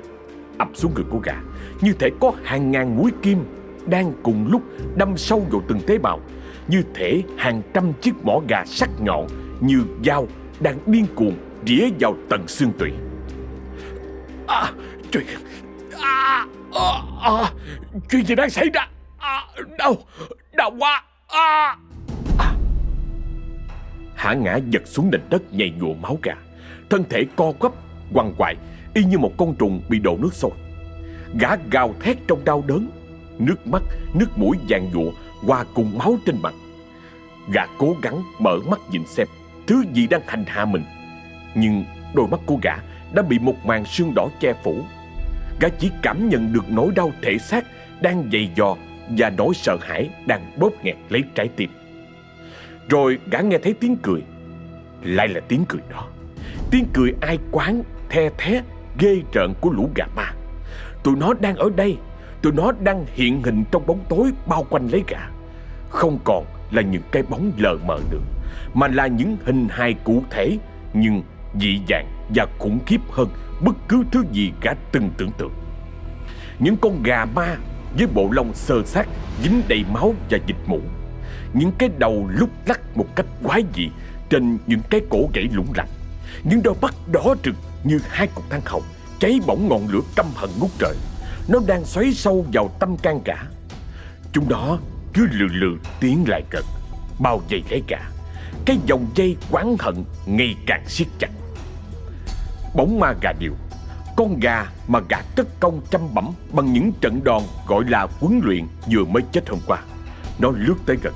ập xuống người của gã Như thể có hàng ngàn mũi kim Đang cùng lúc đâm sâu vào từng tế bào Như thể hàng trăm chiếc mỏ gà sắc nhọn Như dao đang điên cuồng Rỉa vào tận xương tủy À Chuyện à, à, à, Chuyện gì đang xảy ra à, Đau Đau quá à. à. Hả ngã giật xuống nền đất nhầy nhụa máu gà. Thân thể co quắp quằn quại Y như một con trùng bị đổ nước sôi. Gã gào thét trong đau đớn Nước mắt, nước mũi vàng nhụa qua cùng máu trên mặt. Gã cố gắng mở mắt nhìn xem Thứ gì đang hành hạ mình. Nhưng đôi mắt của gã Đã bị một màn sương đỏ che phủ. Gã chỉ cảm nhận được nỗi đau thể xác Đang dày dò Và nỗi sợ hãi đang bóp nghẹt lấy trái tim. Rồi gã nghe thấy tiếng cười. Lại là tiếng cười đó. Tiếng cười ai quán, the thé, ghê rợn của lũ gà ma. Tụi nó đang ở đây. Tụi nó đang hiện hình trong bóng tối bao quanh lấy gà. Không còn là những cái bóng lờ mờ nữa Mà là những hình hài cụ thể Nhưng dị dạng và khủng khiếp hơn Bất cứ thứ gì gã từng tưởng tượng. Những con gà ma với bộ lông sơ sát dính đầy máu và dịch mũ những cái đầu lúc lắc một cách quái dị Trên những cái cổ gãy lủng lẳng. Những đôi mắt đỏ rực như hai cục than hồng, Cháy bỏng ngọn lửa căm hận ngút trời. Nó đang xoáy sâu vào tâm can cả. Chúng đó cứ lừ lừ tiến lại gần, Bao vây lấy cả Cái dòng dây quán hận ngày càng siết chặt. Bóng ma gà điều Con gà mà gà cất công chăm bẩm Bằng những trận đòn gọi là huấn luyện Vừa mới chết hôm qua. Nó lướt tới gần.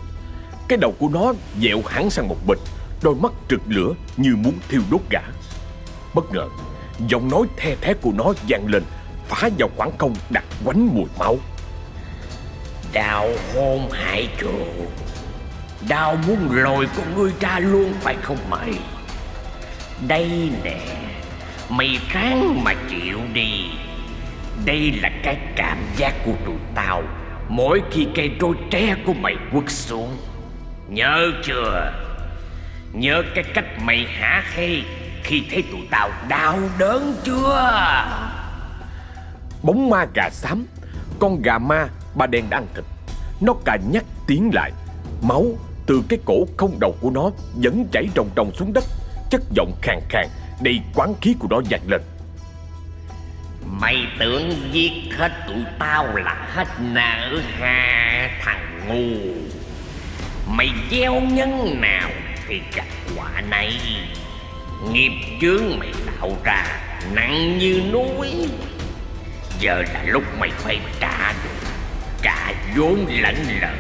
Cái đầu của nó dẹo hẳn sang một bên, Đôi mắt trực lửa như muốn thiêu đốt gã. Bất ngờ, Giọng nói the thé của nó vang lên, Phá vào khoảng không đặt quánh mùi máu. Đào hôn hại chủ. Đào muốn lồi con ngươi ra luôn, phải không mày? Đây nè, Mày ráng mà chịu đi. Đây là cái cảm giác của tụi tao. Mỗi khi cây trôi tre của mày quất xuống Nhớ chưa? Nhớ cái cách mày hả hê Khi thấy tụi tao đau đớn chưa? Bóng ma gà xám Con gà ma ba đen đã ăn thịt. Nó cà nhắc tiến lại. Máu từ cái cổ không đầu của nó Vẫn chảy ròng ròng xuống đất. Chất giọng khàn khàn Đầy quán khí của nó dạt lên. Mày tưởng giết hết tụi tao là hết nợ ha thằng ngu Mày gieo nhân nào thì gặt quả này. Nghiệp chướng mày tạo ra, nặng như núi. Giờ là lúc mày phải trả được, Trả vốn lẫn lời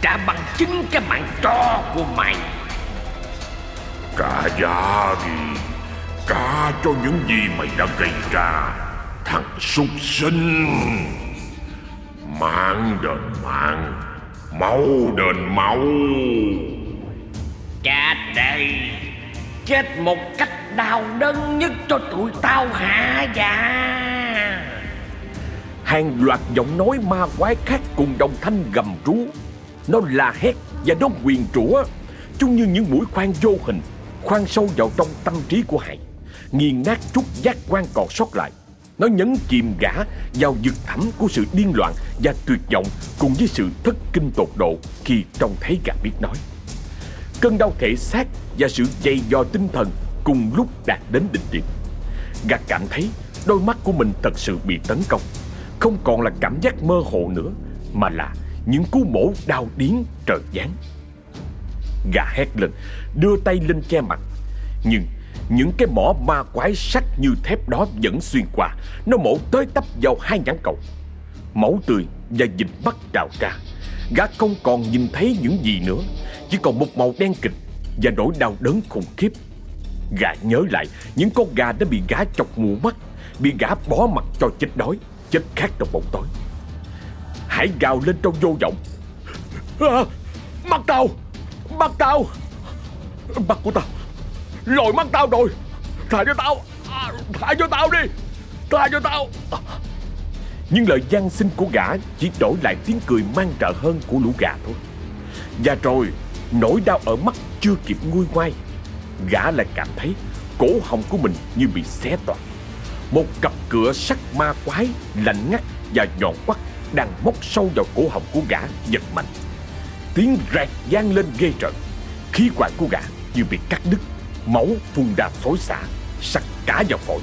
Trả bằng chính cái mạng cho của mày. Trả giá đi Trả cho những gì mày đã gây ra, Thằng súc sinh. Mạng đền mạng Máu đền máu. Chết đây Chết một cách đau đớn nhất cho tụi tao hả dạ? Hàng loạt giọng nói ma quái khác cùng đồng thanh gầm rú. Nó la hét và nó quyền rủa. Chúng như những mũi khoan vô hình Khoan sâu vào trong tâm trí của Hải Nghiền nát chút giác quan còn sót lại nó nhấn chìm gã vào vực thẳm của sự điên loạn và tuyệt vọng Cùng với sự thất kinh tột độ khi trông thấy gã biết nói Cơn đau thể xác và sự dày dò tinh thần cùng lúc đạt đến đỉnh điểm. Gã cảm thấy đôi mắt của mình thật sự bị tấn công. Không còn là cảm giác mơ hồ nữa, mà là những cú mổ đau điến trời giáng. Gã hét lên, đưa tay lên che mặt. Nhưng những cái mỏ ma quái sắc như thép đó vẫn xuyên qua, nó mổ tới tấp vào hai nhãn cầu. Máu tươi và dịch bắt trào ra. Gã không còn nhìn thấy những gì nữa, chỉ còn một màu đen kịch và nỗi đau đớn khủng khiếp. Gã nhớ lại những con gà đã bị gã chọc mù mắt, bị gã bỏ mặt cho chết đói, chết khát trong bóng tối. Hãy gào lên trong vô vọng. À, mắt tao, mắt tao, mắt của tao, lồi mắt tao rồi. Thả cho tao, à, thả cho tao đi, thả cho tao. Nhưng lời gian xin của gã chỉ đổi lại tiếng cười mang trợ hơn của lũ gà thôi. Và rồi, nỗi đau ở mắt chưa kịp nguôi ngoai Gã lại cảm thấy cổ họng của mình như bị xé toạc Một cặp cửa sắt ma quái lạnh ngắt và nhọn quắt Đang móc sâu vào cổ họng của gã giật mạnh Tiếng rạc gian lên ghê trợn. Khí quản của gã như bị cắt đứt Máu phun ra xối xả Sặc cả vào phổi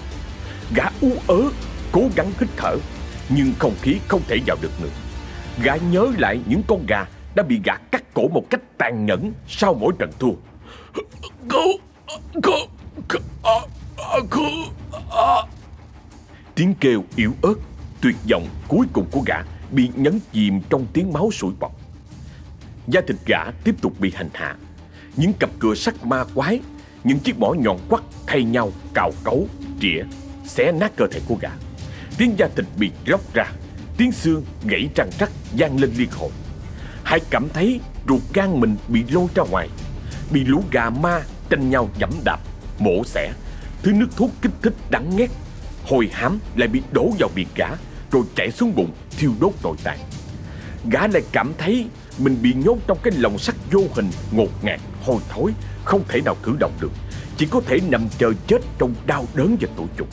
Gã u ớ cố gắng hít thở Nhưng không khí không thể vào được nữa Gã nhớ lại những con gà đã bị gã cắt cổ một cách tàn nhẫn sau mỗi trận thua. Cứu! Cứu! Cứu! Tiếng kêu yếu ớt, tuyệt vọng cuối cùng của gã bị nhấn chìm trong tiếng máu sủi bọt. Da thịt gã tiếp tục bị hành hạ. Những cặp cửa sắt ma quái, những chiếc mỏ nhọn quắt thay nhau cào cấu, trĩa, xé nát cơ thể của gã. Tiếng da thịt bị róc ra, tiếng xương gãy răng rắc vang lên liên hồi. Hải cảm thấy ruột gan mình bị lôi ra ngoài Bị lũ gà ma tranh nhau dẫm đạp Mổ xẻ Thứ nước thuốc kích thích đắng ngắt, Hồi hám lại bị đổ vào miệng gã Rồi chảy xuống bụng thiêu đốt nội tạng Gã lại cảm thấy mình bị nhốt trong cái lồng sắt vô hình Ngột ngạt, hôi thối Không thể nào cử động được. Chỉ có thể nằm chờ chết trong đau đớn và tủi nhục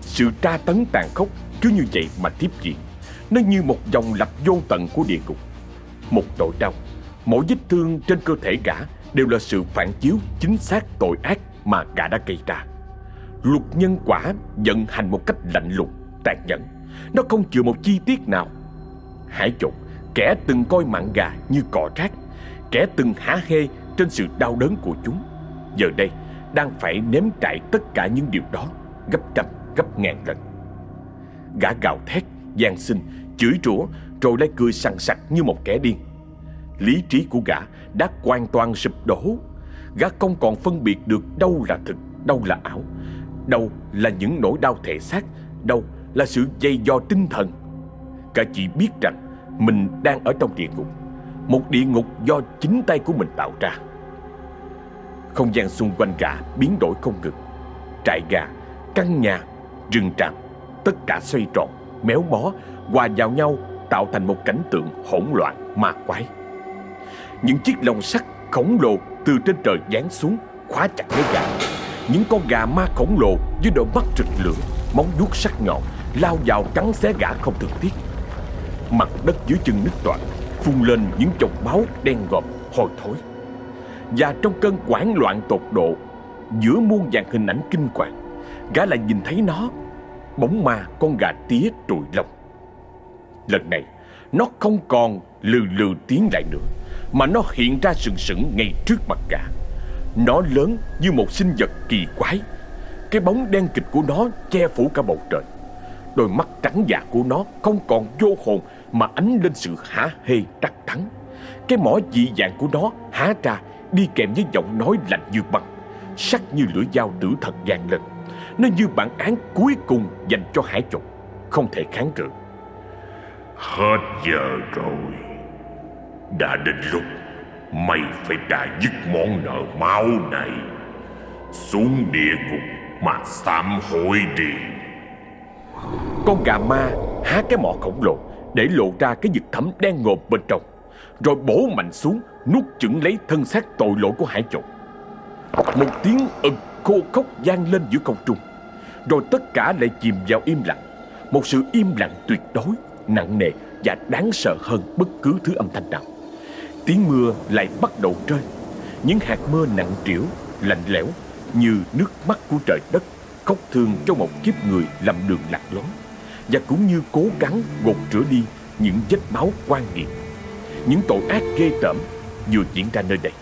Sự tra tấn tàn khốc cứ như vậy mà tiếp diễn. Nó như một dòng lặp vô tận của địa ngục. Một tội đau. Mỗi vết thương trên cơ thể gã Đều là sự phản chiếu chính xác tội ác Mà gã đã gây ra. Luật nhân quả vận hành một cách lạnh lùng Tàn nhẫn. Nó không chừa một chi tiết nào. Hải trộn Kẻ từng coi mạng gà như cỏ rác Kẻ từng há hê trên sự đau đớn của chúng Giờ đây đang phải nếm trải tất cả những điều đó Gấp trăm, gấp ngàn lần Gã gào thét, gian sinh, chửi rủa rồi lại cười sằng sặc như một kẻ điên. Lý trí của gã đã hoàn toàn sụp đổ. Gã không còn phân biệt được đâu là thực, đâu là ảo, đâu là những nỗi đau thể xác, đâu là sự dây do tinh thần. Gã chỉ biết rằng mình đang ở trong địa ngục, một địa ngục do chính tay của mình tạo ra. Không gian xung quanh gã biến đổi không ngừng. Trại gà, căn nhà, rừng trạm tất cả xoay tròn, méo mó, hòa vào nhau tạo thành một cảnh tượng hỗn loạn ma quái. Những chiếc lồng sắt khổng lồ từ trên trời giáng xuống khóa chặt lấy gà. Những con gà ma khổng lồ với đôi mắt rực lửa, móng vuốt sắc nhọn lao vào cắn xé gã không thương tiếc. Mặt đất dưới chân nứt toạc, phun lên những chồng máu đen ngòm hôi thối. Và trong cơn hoảng loạn tột độ, giữa muôn vàng hình ảnh kinh hoàng, gã lại nhìn thấy nó, bóng ma con gà tía trùi lông. Lần này Nó không còn lừ lừ tiến lại nữa Mà nó hiện ra sừng sững ngay trước mặt gã Nó lớn như một sinh vật kỳ quái Cái bóng đen kịch của nó che phủ cả bầu trời Đôi mắt trắng dạ của nó không còn vô hồn mà ánh lên sự hả hê đắc thắng Cái mỏ dị dạng của nó há ra Đi kèm với giọng nói lạnh như băng. Sắc như lưỡi dao tử thần vang lên. Nó như bản án cuối cùng dành cho hải trục Không thể kháng cự. Hết giờ rồi. Đã đến lúc Mày phải trả dứt món nợ máu này. Xuống địa ngục mà sám hối đi. Con gà ma há cái mỏ khổng lồ để lộ ra cái vực thấm đen ngộp bên trong. Rồi bổ mạnh xuống Nuốt chửng lấy thân xác tội lỗi của hải trộn Một tiếng ực khô khốc vang lên giữa không trung. Rồi tất cả lại chìm vào im lặng. Một sự im lặng tuyệt đối nặng nề và đáng sợ hơn bất cứ thứ âm thanh nào. Tiếng mưa lại bắt đầu rơi. Những hạt mưa nặng trĩu, lạnh lẽo Như nước mắt của trời đất Khóc thương cho một kiếp người làm đường lạc lối. Và cũng như cố gắng gột rửa đi Những vết máu quan nghiệt Những tội ác ghê tởm Vừa diễn ra nơi đây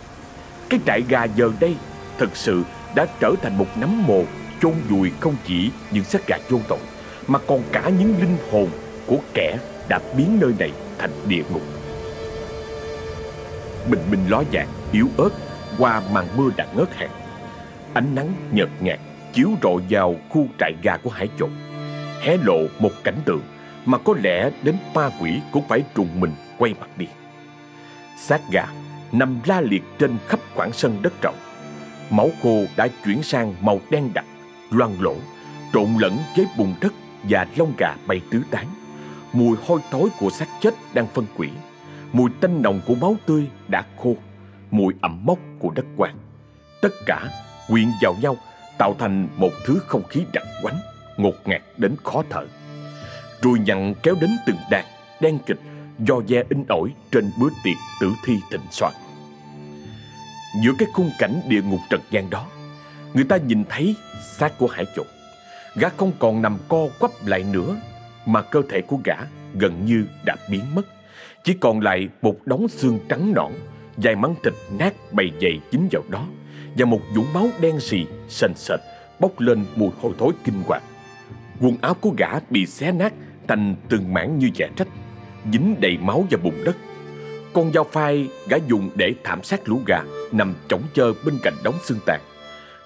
Cái trại gà giờ đây thực sự đã trở thành một nấm mồ chôn vùi không chỉ những xác gà vô tội mà còn cả những linh hồn của kẻ đã biến nơi này thành địa ngục. Bình minh ló dạng, yếu ớt qua màn mưa đã ngớt hẳn. Ánh nắng nhợt nhạt chiếu rọi vào khu trại gà của hải trộn, hé lộ một cảnh tượng mà có lẽ đến ma quỷ cũng phải trùng mình quay mặt đi. Xác gà nằm la liệt trên khắp khoảng sân đất rộng. Máu khô đã chuyển sang màu đen đặc, loang lỗ, trộn lẫn với bùn đất và lông gà bay tứ tán. Mùi hôi thối của xác chết đang phân quỷ, mùi tanh nồng của máu tươi đã khô, mùi ẩm mốc của đất quang. Tất cả quyện vào nhau tạo thành một thứ không khí đặc quánh, ngột ngạt đến khó thở. Rồi nhặn kéo đến từng đàn, đen kịch, do ve in ỏi trên bữa tiệc tử thi thịnh soạn. Giữa cái khung cảnh địa ngục trần gian đó, người ta nhìn thấy xác của hải trộn. Gã không còn nằm co quắp lại nữa, mà cơ thể của gã gần như đã biến mất. Chỉ còn lại một đống xương trắng nõn, vài mắng thịt nát bầy dày dính vào đó, và một vũng máu đen xì, sền sệt, bốc lên mùi hôi thối kinh hoàng. Quần áo của gã bị xé nát thành từng mảng như dạ trách, dính đầy máu và bùn đất. Con dao phai gã dùng để thảm sát lũ gà nằm trống chơ bên cạnh đống xương tàn.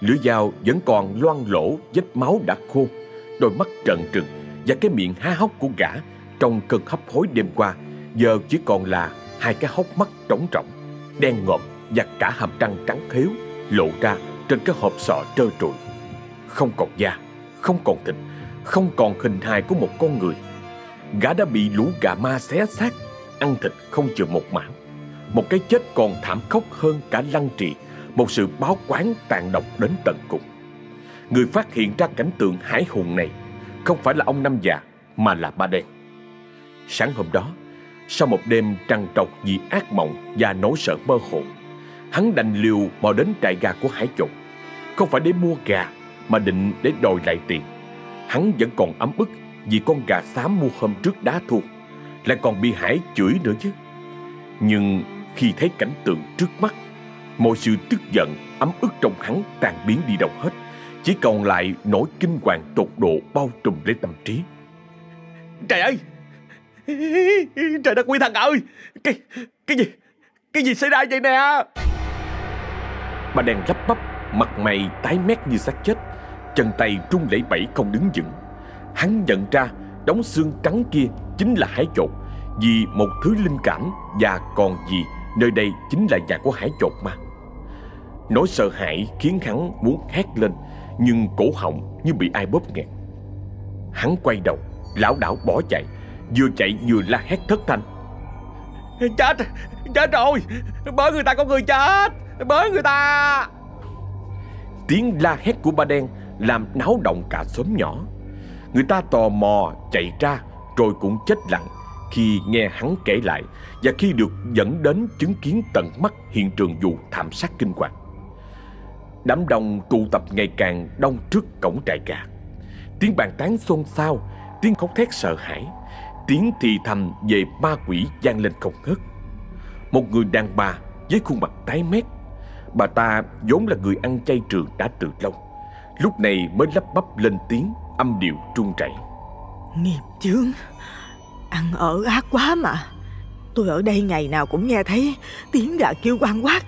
Lưỡi dao vẫn còn loang lỗ vết máu đã khô, đôi mắt trợn trừng và cái miệng há hốc của gã trong cơn hấp hối đêm qua giờ chỉ còn là hai cái hốc mắt trống rỗng, đen ngòm và cả hàm răng trắng khếu lộ ra trên cái hộp sọ trơ trụi. Không còn da, không còn thịt, không còn hình hài của một con người. Gã đã bị lũ gà ma xé xác, ăn thịt không chừa một mảng. Một cái chết còn thảm khốc hơn cả lăng trì, một sự báo quán tàn độc đến tận cùng. Người phát hiện ra cảnh tượng hải hùng này không phải là ông Năm già mà là ba đen. Sáng hôm đó, sau một đêm trằn trọc vì ác mộng và nỗi sợ mơ hồ, hắn đành liều bò đến trại gà của Hải Trộn. Không phải để mua gà, mà định để đòi lại tiền. Hắn vẫn còn ấm ức vì con gà xám mua hôm trước đá thua, lại còn bị Hải chửi nữa chứ. Nhưng khi thấy cảnh tượng trước mắt, mọi sự tức giận, ấm ức trong hắn tan biến đi đâu hết. Chỉ còn lại nỗi kinh hoàng tột độ bao trùm lấy tâm trí. Trời ơi! Trời đất quý thần ơi! Cái, cái gì? Cái gì xảy ra vậy nè? Bà đèn lắp bắp, mặt mày tái mét như xác chết, chân tay run lẩy bẩy không đứng vững. Hắn nhận ra đống xương trắng kia chính là hải chột, vì một thứ linh cảm và còn gì nơi đây chính là nhà của hải chột mà. Nỗi sợ hãi khiến hắn muốn hét lên, nhưng cổ họng như bị ai bóp nghẹt. Hắn quay đầu, lão đảo bỏ chạy, vừa chạy vừa la hét thất thanh. Chết! Chết rồi! Bớ người ta có người chết! Bớ người ta! Tiếng la hét của ba đen làm náo động cả xóm nhỏ. Người ta tò mò chạy ra rồi cũng chết lặng khi nghe hắn kể lại và khi được dẫn đến chứng kiến tận mắt hiện trường vụ thảm sát kinh hoàng. Đám đông tụ tập ngày càng đông trước cổng trại gà. Tiếng bàn tán xôn xao, tiếng khóc thét sợ hãi, tiếng thì thầm về ma quỷ gian lên không ngớt. Một người đàn bà với khuôn mặt tái mét, bà ta vốn là người ăn chay trường đã từ lâu, lúc này mới lắp bắp lên tiếng âm điệu trung chảy. Nghiệp chướng. Ăn ở ác quá mà. Tôi ở đây ngày nào cũng nghe thấy Tiếng gà kêu quang quát.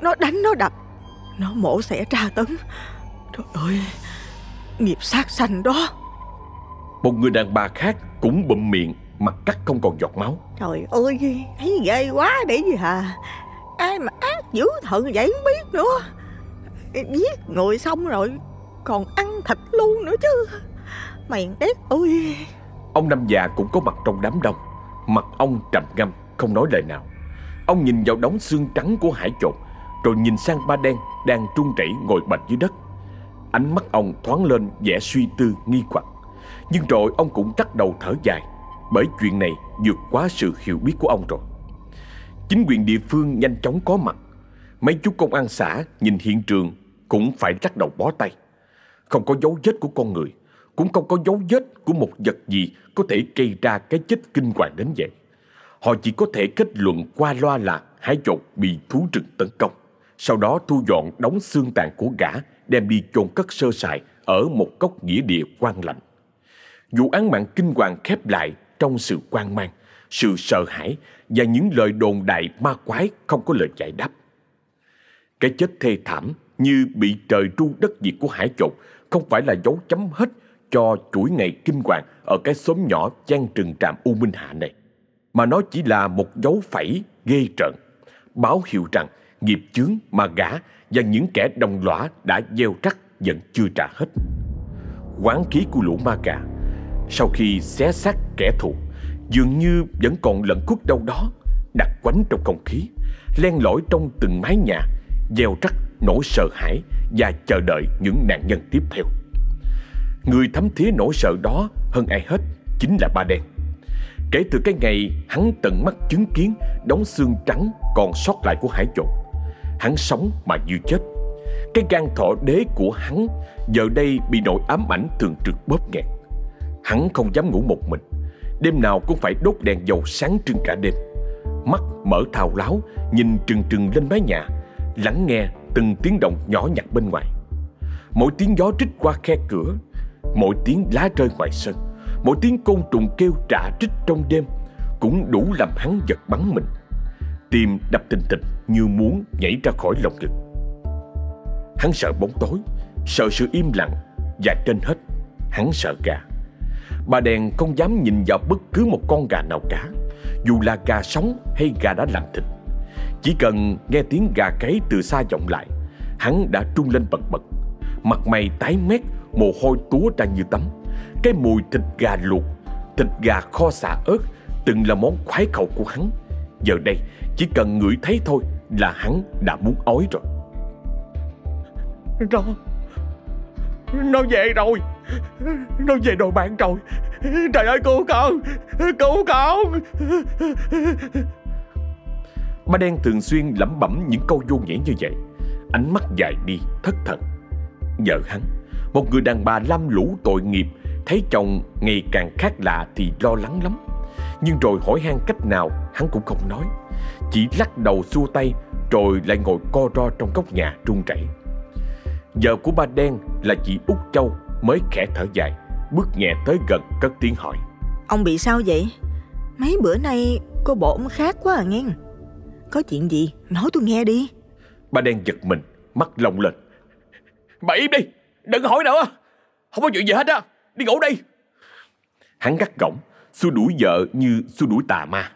Nó đánh nó đập. Nó mổ xẻ tra tấn. Trời ơi Nghiệp sát sanh đó. Một người đàn bà khác cũng bụm miệng Mặt cắt không còn giọt máu. Trời ơi Thấy ghê quá để gì hả Ai mà ác dữ thận vậy không biết nữa. Giết người xong rồi còn ăn thịt luôn nữa chứ. Mày đét ơi Ông Năm già cũng có mặt trong đám đông. Mặt ông trầm ngâm, không nói lời nào. Ông nhìn vào đống xương trắng của hải trộn Rồi nhìn sang ba đen Đang trung chảy ngồi bệt dưới đất. Ánh mắt ông thoáng lên vẻ suy tư, nghi hoặc. Nhưng rồi ông cũng cắt đầu thở dài, Bởi chuyện này vượt quá sự hiểu biết của ông rồi. Chính quyền địa phương nhanh chóng có mặt. Mấy chú công an xã nhìn hiện trường cũng phải lắc đầu bó tay. Không có dấu vết của con người, cũng không có dấu vết của một vật gì có thể gây ra cái chết kinh hoàng đến vậy. Họ chỉ có thể kết luận qua loa là hải chột bị thú rừng tấn công. Sau đó thu dọn đóng xương tàn của gã đem đi chôn cất sơ sài ở một góc nghĩa địa quan lạnh. Vụ án mạng kinh hoàng khép lại trong sự quan mang, sự sợ hãi và những lời đồn đại ma quái không có lời giải đáp. Cái chết thê thảm như bị trời tru đất diệt của hải chột không phải là dấu chấm hết cho chuỗi ngày kinh hoàng ở cái xóm nhỏ trang trừng trạm U Minh Hạ này, mà nó chỉ là một dấu phẩy ghê trợn, báo hiệu rằng nghiệp chướng mà gã và những kẻ đồng lõa đã gieo rắc vẫn chưa trả hết. Quán khí của lũ ma gà sau khi xé xác kẻ thù dường như vẫn còn lẫn khuất đâu đó đặt quánh trong không khí len lỏi trong từng mái nhà gieo rắc nỗi sợ hãi và chờ đợi những nạn nhân tiếp theo. Người thấm thía nỗi sợ đó hơn ai hết chính là ba đen. Kể từ cái ngày hắn tận mắt chứng kiến đống xương trắng còn sót lại của hải chột, hắn sống mà như chết. Cái gan thọ đế của hắn giờ đây bị nỗi ám ảnh thường trực bóp nghẹt. Hắn không dám ngủ một mình, Đêm nào cũng phải đốt đèn dầu sáng trưng cả đêm. Mắt mở thao láo, Nhìn trừng trừng lên mái nhà, Lắng nghe từng tiếng động nhỏ nhặt bên ngoài. Mỗi tiếng gió trích qua khe cửa, Mỗi tiếng lá rơi ngoài sân, Mỗi tiếng côn trùng kêu trả trích trong đêm Cũng đủ làm hắn giật bắn mình. Tim đập tình tình như muốn nhảy ra khỏi lồng ngực. Hắn sợ bóng tối, Sợ sự im lặng Và trên hết, Hắn sợ gà. Bà đèn không dám nhìn vào bất cứ một con gà nào cả, Dù là gà sống hay gà đã làm thịt. Chỉ cần nghe tiếng gà cấy từ xa vọng lại, Hắn đã trung lên bật bật. Mặt mày tái mét, Mồ hôi túa ra như tắm. Cái mùi thịt gà luộc, Thịt gà kho xả ớt Từng là món khoái khẩu của hắn. Giờ đây, chỉ cần ngửi thấy thôi Là hắn đã muốn ói rồi. Nó Nó về rồi. Nó về đồ bạn rồi. Trời ơi, cứu con Cứu con. Ba đen thường xuyên lẩm bẩm những câu vô nghĩa như vậy. Ánh mắt dài đi, thất thần. Vợ hắn, Một người đàn bà lam lũ tội nghiệp, Thấy chồng ngày càng khác lạ thì lo lắng lắm. Nhưng rồi hỏi han cách nào, Hắn cũng không nói. Chỉ lắc đầu xua tay, Rồi lại ngồi co ro trong góc nhà run rẩy. Vợ của ba đen là chị Út Châu mới khẽ thở dài, Bước nhẹ tới gần cất tiếng hỏi. Ông bị sao vậy? Mấy bữa nay cô bộ ông khác quá à nghe. Có chuyện gì? Nói tôi nghe đi. Ba đang giật mình, Mắt lồng lên. Bà im đi, Đừng hỏi nữa. Không có chuyện gì hết á. Đi ngủ đi Hắn gắt gỏng, Xua đuổi vợ như xua đuổi tà ma.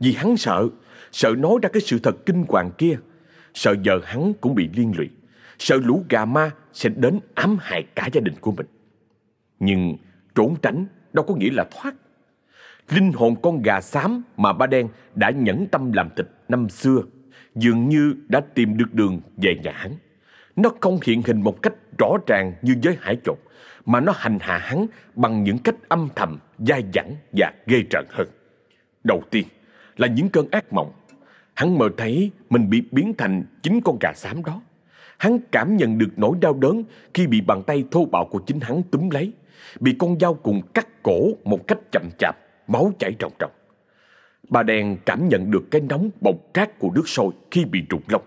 Vì hắn sợ Sợ nói ra cái sự thật kinh hoàng kia, Sợ vợ hắn cũng bị liên lụy. Sợ lũ gà ma sẽ đến ám hại cả gia đình của mình. Nhưng trốn tránh đâu có nghĩa là thoát. Linh hồn con gà xám mà ba đen đã nhẫn tâm làm thịt năm xưa dường như đã tìm được đường về nhà hắn. Nó không hiện hình một cách rõ ràng như với hải chột, mà nó hành hạ hắn bằng những cách âm thầm, dai dẳng và ghê rợn hơn. Đầu tiên là những cơn ác mộng. Hắn mơ thấy mình bị biến thành chính con gà xám đó. Hắn cảm nhận được nỗi đau đớn khi bị bàn tay thô bạo của chính hắn túm lấy, bị con dao cùng cắt cổ một cách chậm chạp, máu chảy ròng ròng. Bà đèn cảm nhận được cái nóng bộc trát của nước sôi khi bị rụng lông,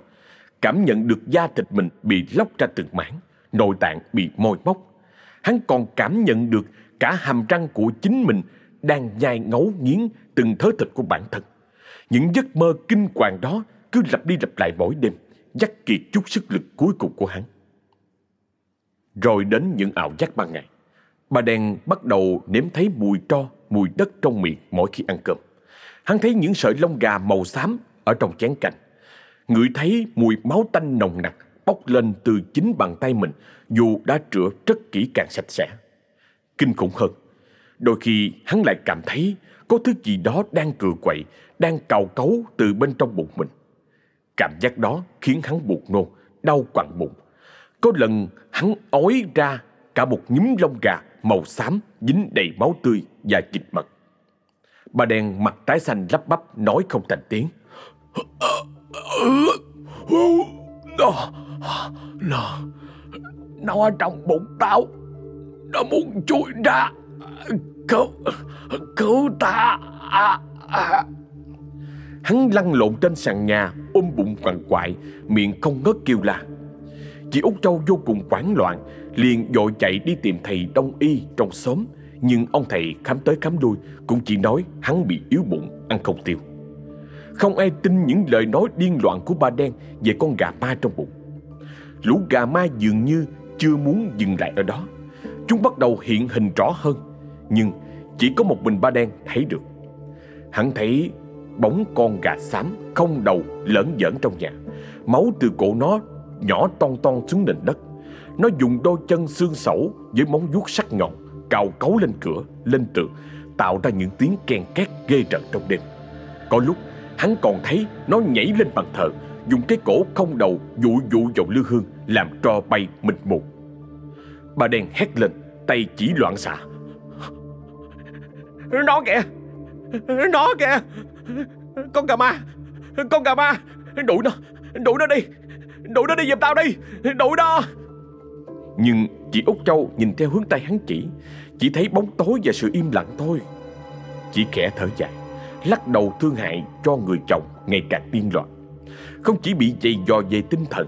cảm nhận được da thịt mình bị lóc ra từng mảng, nội tạng bị môi móc. Hắn còn cảm nhận được cả hàm răng của chính mình đang nhai ngấu nghiến từng thớ thịt của bản thân. Những giấc mơ kinh hoàng đó cứ lặp đi lặp lại mỗi đêm dắt kiệt chút sức lực cuối cùng của hắn. Rồi đến những ảo giác ban ngày. Bà đen bắt đầu nếm thấy mùi tro, mùi đất trong miệng mỗi khi ăn cơm. Hắn thấy những sợi lông gà màu xám ở trong chén canh. Ngửi thấy mùi máu tanh nồng nặc bốc lên từ chính bàn tay mình dù đã rửa rất kỹ càng sạch sẽ. Kinh khủng hơn, đôi khi hắn lại cảm thấy có thứ gì đó đang cựa quậy, đang cào cấu từ bên trong bụng mình. Cảm giác đó khiến hắn buồn nôn, đau quặn bụng. Có lần hắn ói ra cả một nhúm lông gà màu xám dính đầy máu tươi và dịch mật. Bà đen mặt tái xanh lắp bắp nói không thành tiếng. Nó Nó Nó ở trong bụng tao Nó muốn chui ra Cứu Cứu ta à, à. Hắn lăn lộn trên sàn nhà Ôm bụng quằn quại Miệng không ngớt kêu la Chị Út Châu vô cùng hoảng loạn liền vội chạy đi tìm thầy đông y trong xóm. Nhưng ông thầy khám tới khám lui, Cũng chỉ nói hắn bị yếu bụng, Ăn không tiêu. Không ai tin những lời nói điên loạn của ba đen Về con gà ma trong bụng. Lũ gà ma dường như chưa muốn dừng lại ở đó. Chúng bắt đầu hiện hình rõ hơn, Nhưng chỉ có một mình ba đen thấy được. Hắn thấy bóng con gà xám không đầu lởn giỡn trong nhà. Máu từ cổ nó nhỏ ton ton xuống nền đất. Nó dùng đôi chân xương sẩu với móng vuốt sắc nhọn Cào cấu lên cửa, lên tường Tạo ra những tiếng kèn két ghê rợn trong đêm. Có lúc hắn còn thấy nó nhảy lên bàn thờ Dùng cái cổ không đầu dụ dụ vào lư hương Làm tro bay mịt mù. Bà đen hét lên Tay chỉ loạn xạ. Nó kìa! Nó kìa! Con gà ma! Con gà ma! Đuổi nó! Đuổi nó đi! Đuổi nó đi giùm tao đi! Đuổi nó! Nhưng chị Út Châu nhìn theo hướng tay hắn chỉ Chỉ thấy bóng tối và sự im lặng thôi chị khẽ thở dài Lắc đầu thương hại cho người chồng ngày càng điên loạn Không chỉ bị dày dò về tinh thần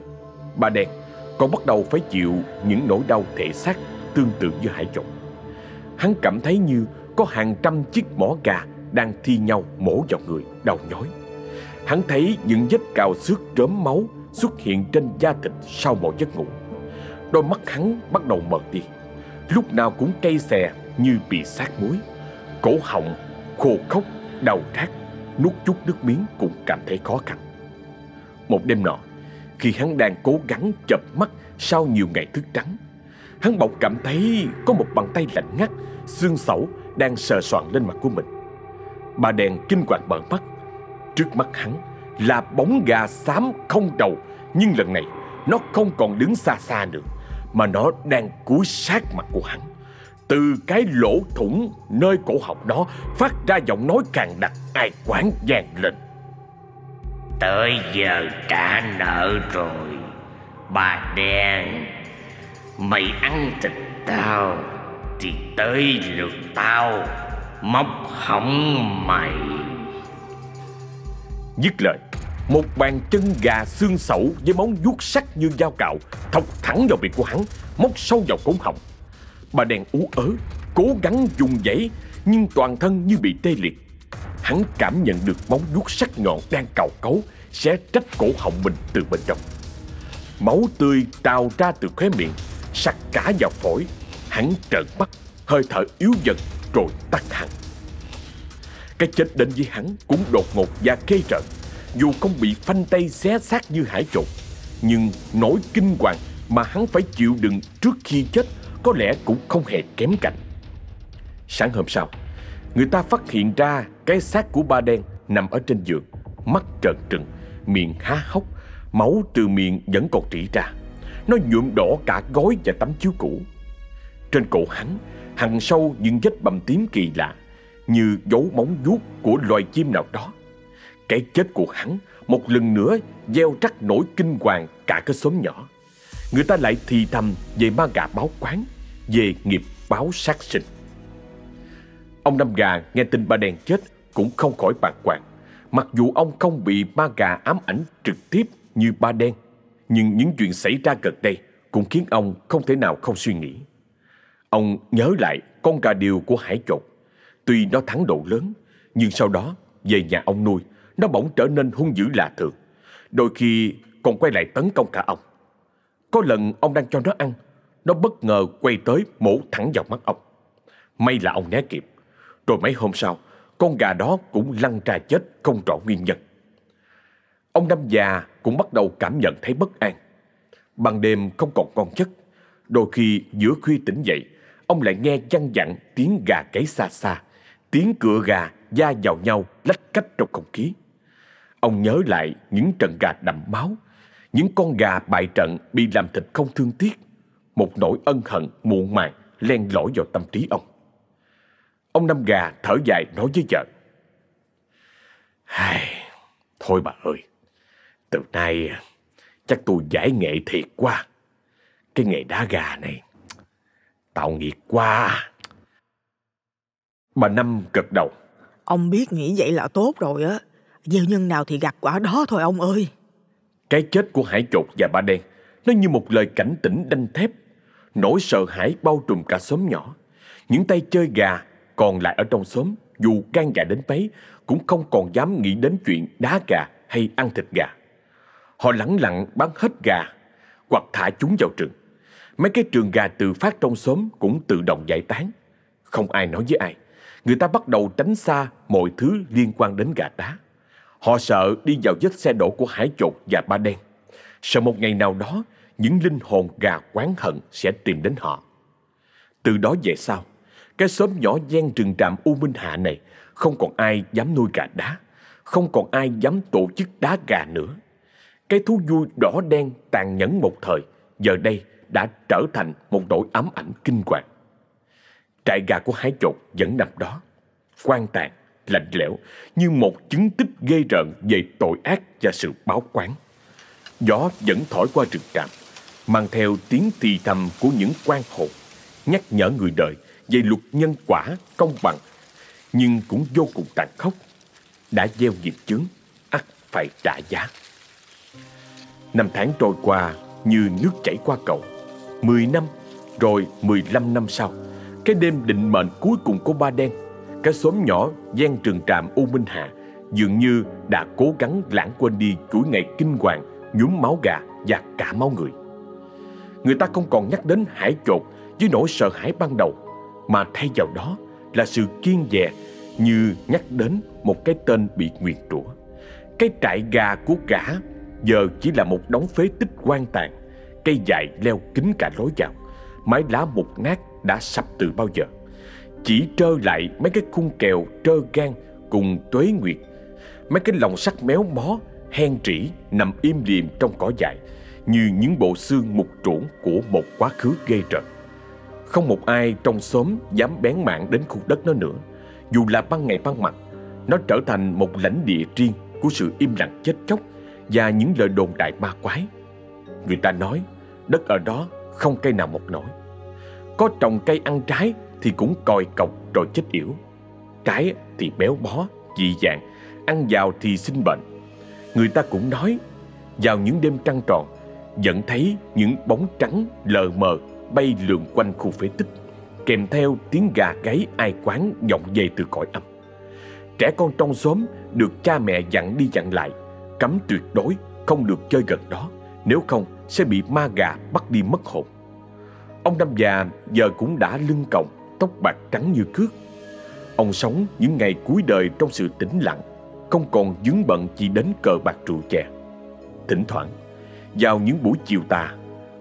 Bà đen còn bắt đầu phải chịu những nỗi đau thể xác tương tự như hải chồng Hắn cảm thấy như có hàng trăm chiếc mỏ gà đang thi nhau mổ vào người, đau nhói. Hắn thấy những vết cào xước trớm máu xuất hiện trên da thịt sau mỗi giấc ngủ. Đôi mắt hắn bắt đầu mờ đi, lúc nào cũng cay xè như bị sát muối. Cổ họng khô khốc, đau rát, nuốt chút nước miếng cũng cảm thấy khó khăn. Một đêm nọ, khi hắn đang cố gắng chập mắt sau nhiều ngày thức trắng, hắn bỗng cảm thấy có một bàn tay lạnh ngắt, xương sẩu đang sờ soạn lên mặt của mình. Bà đèn kinh hoàng mở mắt. Trước mắt hắn là bóng gà xám không đầu, nhưng lần này nó không còn đứng xa xa nữa, mà nó đang cúi sát mặt của hắn. Từ cái lỗ thủng nơi cổ họng nó phát ra giọng nói càng đặc ai quán vang lên. Tới giờ trả nợ rồi Bà đen Mày ăn thịt tao Thì tới lượt tao Móc hỏng mày Dứt lời một bàn chân gà xương sẩu Với móng vuốt sắc như dao cạo, Thọc thẳng vào miệng của hắn, Móc sâu vào cống họng. Bà đèn ú ớ, Cố gắng dùng dãy Nhưng toàn thân như bị tê liệt. Hắn cảm nhận được móng vuốt sắc nhọn đang cào cấu Sẽ trách cổ họng mình từ bên trong. Máu tươi trào ra từ khóe miệng, Sặc cả vào phổi. Hắn trợn mắt, Hơi thở yếu dần rồi tắt hẳn. Cái chết đến với hắn cũng đột ngột và ghê rợn. Dù không bị phanh tay xé xác như hải trộn Nhưng nỗi kinh hoàng mà hắn phải chịu đựng trước khi chết Có lẽ cũng không hề kém cạnh. Sáng hôm sau Người ta phát hiện ra cái xác của ba đen nằm ở trên giường Mắt trợn trừng, miệng há hốc Máu từ miệng vẫn còn rỉ ra. Nó nhuộm đỏ cả gói và tấm chiếu cũ. Trên cổ hắn hằn sâu những vết bầm tím kỳ lạ Như dấu móng vuốt của loài chim nào đó. Cái chết của hắn một lần nữa gieo rắc nỗi kinh hoàng cả cái xóm nhỏ. Người ta lại thì thầm về ma gà báo quán, Về nghiệp báo sát sinh. Ông Năm Gà nghe tin ba đen chết cũng không khỏi bàng hoàng. Mặc dù ông không bị ma gà ám ảnh trực tiếp như ba đen, Nhưng những chuyện xảy ra gần đây cũng khiến ông không thể nào không suy nghĩ. Ông nhớ lại con gà điều của hải chột. Tuy nó thắng độ lớn, Nhưng sau đó về nhà ông nuôi nó bỗng trở nên hung dữ lạ thường. Đôi khi, còn quay lại tấn công cả ông. Có lần ông đang cho nó ăn, Nó bất ngờ quay tới mổ thẳng vào mắt ông. May là ông né kịp. Rồi mấy hôm sau, Con gà đó cũng lăn ra chết không rõ nguyên nhân. Ông Năm già cũng bắt đầu cảm nhận thấy bất an. Ban đêm không còn ngon giấc Đôi khi giữa khuya tỉnh dậy, Ông lại nghe chăn dặn tiếng gà cấy xa xa, Tiếng cựa gà da vào nhau lách cách trong không khí. Ông nhớ lại những trận gà đậm máu Những con gà bại trận bị làm thịt không thương tiếc Một nỗi ân hận muộn màng len lỏi vào tâm trí ông. Ông Năm Gà thở dài nói với vợ Hai, Thôi bà ơi Từ nay Chắc tôi giải nghệ thiệt quá. Cái nghề đá gà này Tạo nghiệt quá. Bà Năm gật đầu Ông biết nghĩ vậy là tốt rồi á. Gieo nhân nào thì gặt quả đó thôi, ông ơi. Cái chết của Hải Chột và Ba Đen, Nó như một lời cảnh tỉnh đanh thép. Nỗi sợ hãi bao trùm cả xóm nhỏ. Những tay chơi gà còn lại ở trong xóm, Dù gan gà đến mấy Cũng không còn dám nghĩ đến chuyện đá gà hay ăn thịt gà. Họ lẳng lặng bán hết gà, Hoặc thả chúng vào trường. Mấy cái trường gà tự phát trong xóm Cũng tự động giải tán. Không ai nói với ai. Người ta bắt đầu tránh xa mọi thứ liên quan đến gà đá. Họ sợ đi vào vết xe đổ của Hải Chột và Ba Đen. Sợ một ngày nào đó Những linh hồn gà quán hận sẽ tìm đến họ. Từ đó về sau Cái xóm nhỏ gian rừng trạm U Minh Hạ này Không còn ai dám nuôi gà đá Không còn ai dám tổ chức đá gà nữa. Cái thú vui đỏ đen tàn nhẫn một thời Giờ đây đã trở thành một nỗi ám ảnh kinh hoàng. Trại gà của Hải Chột vẫn nằm đó quan tàn, lạnh lẽo như một chứng tích ghê rợn về tội ác và sự báo quán. Gió vẫn thổi qua rừng trạm, mang theo tiếng thì thầm của những quan hồn, nhắc nhở người đời về luật nhân quả công bằng, nhưng cũng vô cùng tàn khốc. Đã gieo nghiệp chướng, ắt phải trả giá. Năm tháng trôi qua như nước chảy qua cầu. Mười năm, rồi mười lăm năm sau, cái đêm định mệnh cuối cùng của ba đen cái xóm nhỏ gian trường trạm U Minh hà dường như đã cố gắng lãng quên đi chuỗi ngày kinh hoàng nhuốm máu gà và cả máu người. Người ta không còn nhắc đến hải chột với nỗi sợ hãi ban đầu, mà thay vào đó là sự kiên dè như nhắc đến một cái tên bị nguyền rủa. Cái trại gà của gã giờ chỉ là một đống phế tích quan tàn, cây dại leo kín cả lối vào, mái lá mục nát đã sập từ bao giờ. Chỉ trơ lại mấy cái khung kèo trơ gan cùng tuế nguyệt Mấy cái lòng sắt méo mó, hen trĩ nằm im liềm trong cỏ dại Như những bộ xương mục trũng của một quá khứ ghê rợn. Không một ai trong xóm dám bén mạng đến khu đất nó nữa. Dù là ban ngày ban mặt Nó trở thành một lãnh địa riêng của sự im lặng chết chóc Và những lời đồn đại ma quái. Người ta nói đất ở đó không cây nào một nổi. Có trồng cây ăn trái thì cũng còi cọc rồi chết yểu. Trái thì béo bó, dị dạng, ăn vào thì sinh bệnh. Người ta cũng nói, vào những đêm trăng tròn, vẫn thấy những bóng trắng lờ mờ bay lượn quanh khu phế tích, kèm theo tiếng gà gáy ai quán vọng về từ cõi âm. Trẻ con trong xóm được cha mẹ dặn đi dặn lại, cấm tuyệt đối không được chơi gần đó, nếu không sẽ bị ma gà bắt đi mất hồn. Ông Năm già giờ cũng đã lưng còng, tóc bạc trắng như cước. Ông sống những ngày cuối đời trong sự tĩnh lặng, không còn dướng bận chỉ đến cờ bạc rượu chè. Thỉnh thoảng, vào những buổi chiều tà,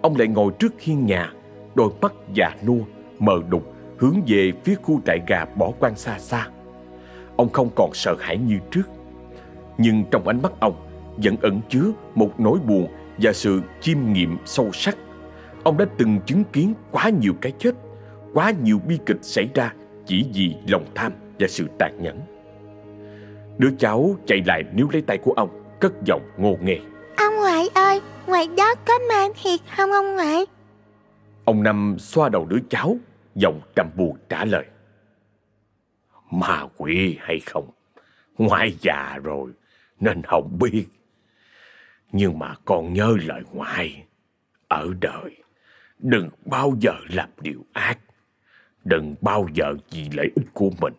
ông lại ngồi trước hiên nhà, đôi mắt già nua, mờ đục, hướng về phía khu trại gà bỏ quan xa xa. Ông không còn sợ hãi như trước, nhưng trong ánh mắt ông vẫn ẩn chứa một nỗi buồn và sự chiêm nghiệm sâu sắc. Ông đã từng chứng kiến quá nhiều cái chết quá nhiều bi kịch xảy ra chỉ vì lòng tham và sự tàn nhẫn. Đứa cháu chạy lại níu lấy tay của ông, cất giọng ngô nghê. Ông ngoại ơi, ngoài đó có ma thiệt không ông ngoại? Ông Năm xoa đầu đứa cháu, giọng trầm buồn trả lời. Ma quỷ hay không? Ngoại già rồi, nên không biết. Nhưng mà con nhớ lời ngoại, ở đời, đừng bao giờ làm điều ác. Đừng bao giờ vì lợi ích của mình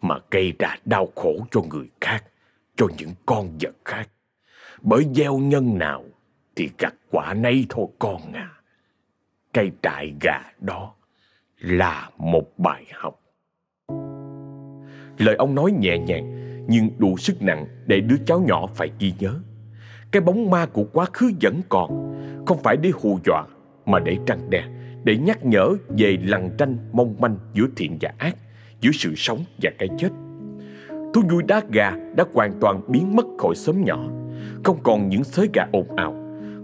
mà gây ra đau khổ cho người khác, cho những con vật khác. Bởi gieo nhân nào thì gặt quả nấy thôi con à. Cây trại gà đó là một bài học. Lời ông nói nhẹ nhàng nhưng đủ sức nặng để đứa cháu nhỏ phải ghi nhớ. Cái bóng ma của quá khứ vẫn còn, không phải để hù dọa mà để trăng đe để nhắc nhở về lằn tranh mong manh giữa thiện và ác, giữa sự sống và cái chết. Thú vui đá gà đã hoàn toàn biến mất khỏi xóm nhỏ, không còn những xới gà ồn ào,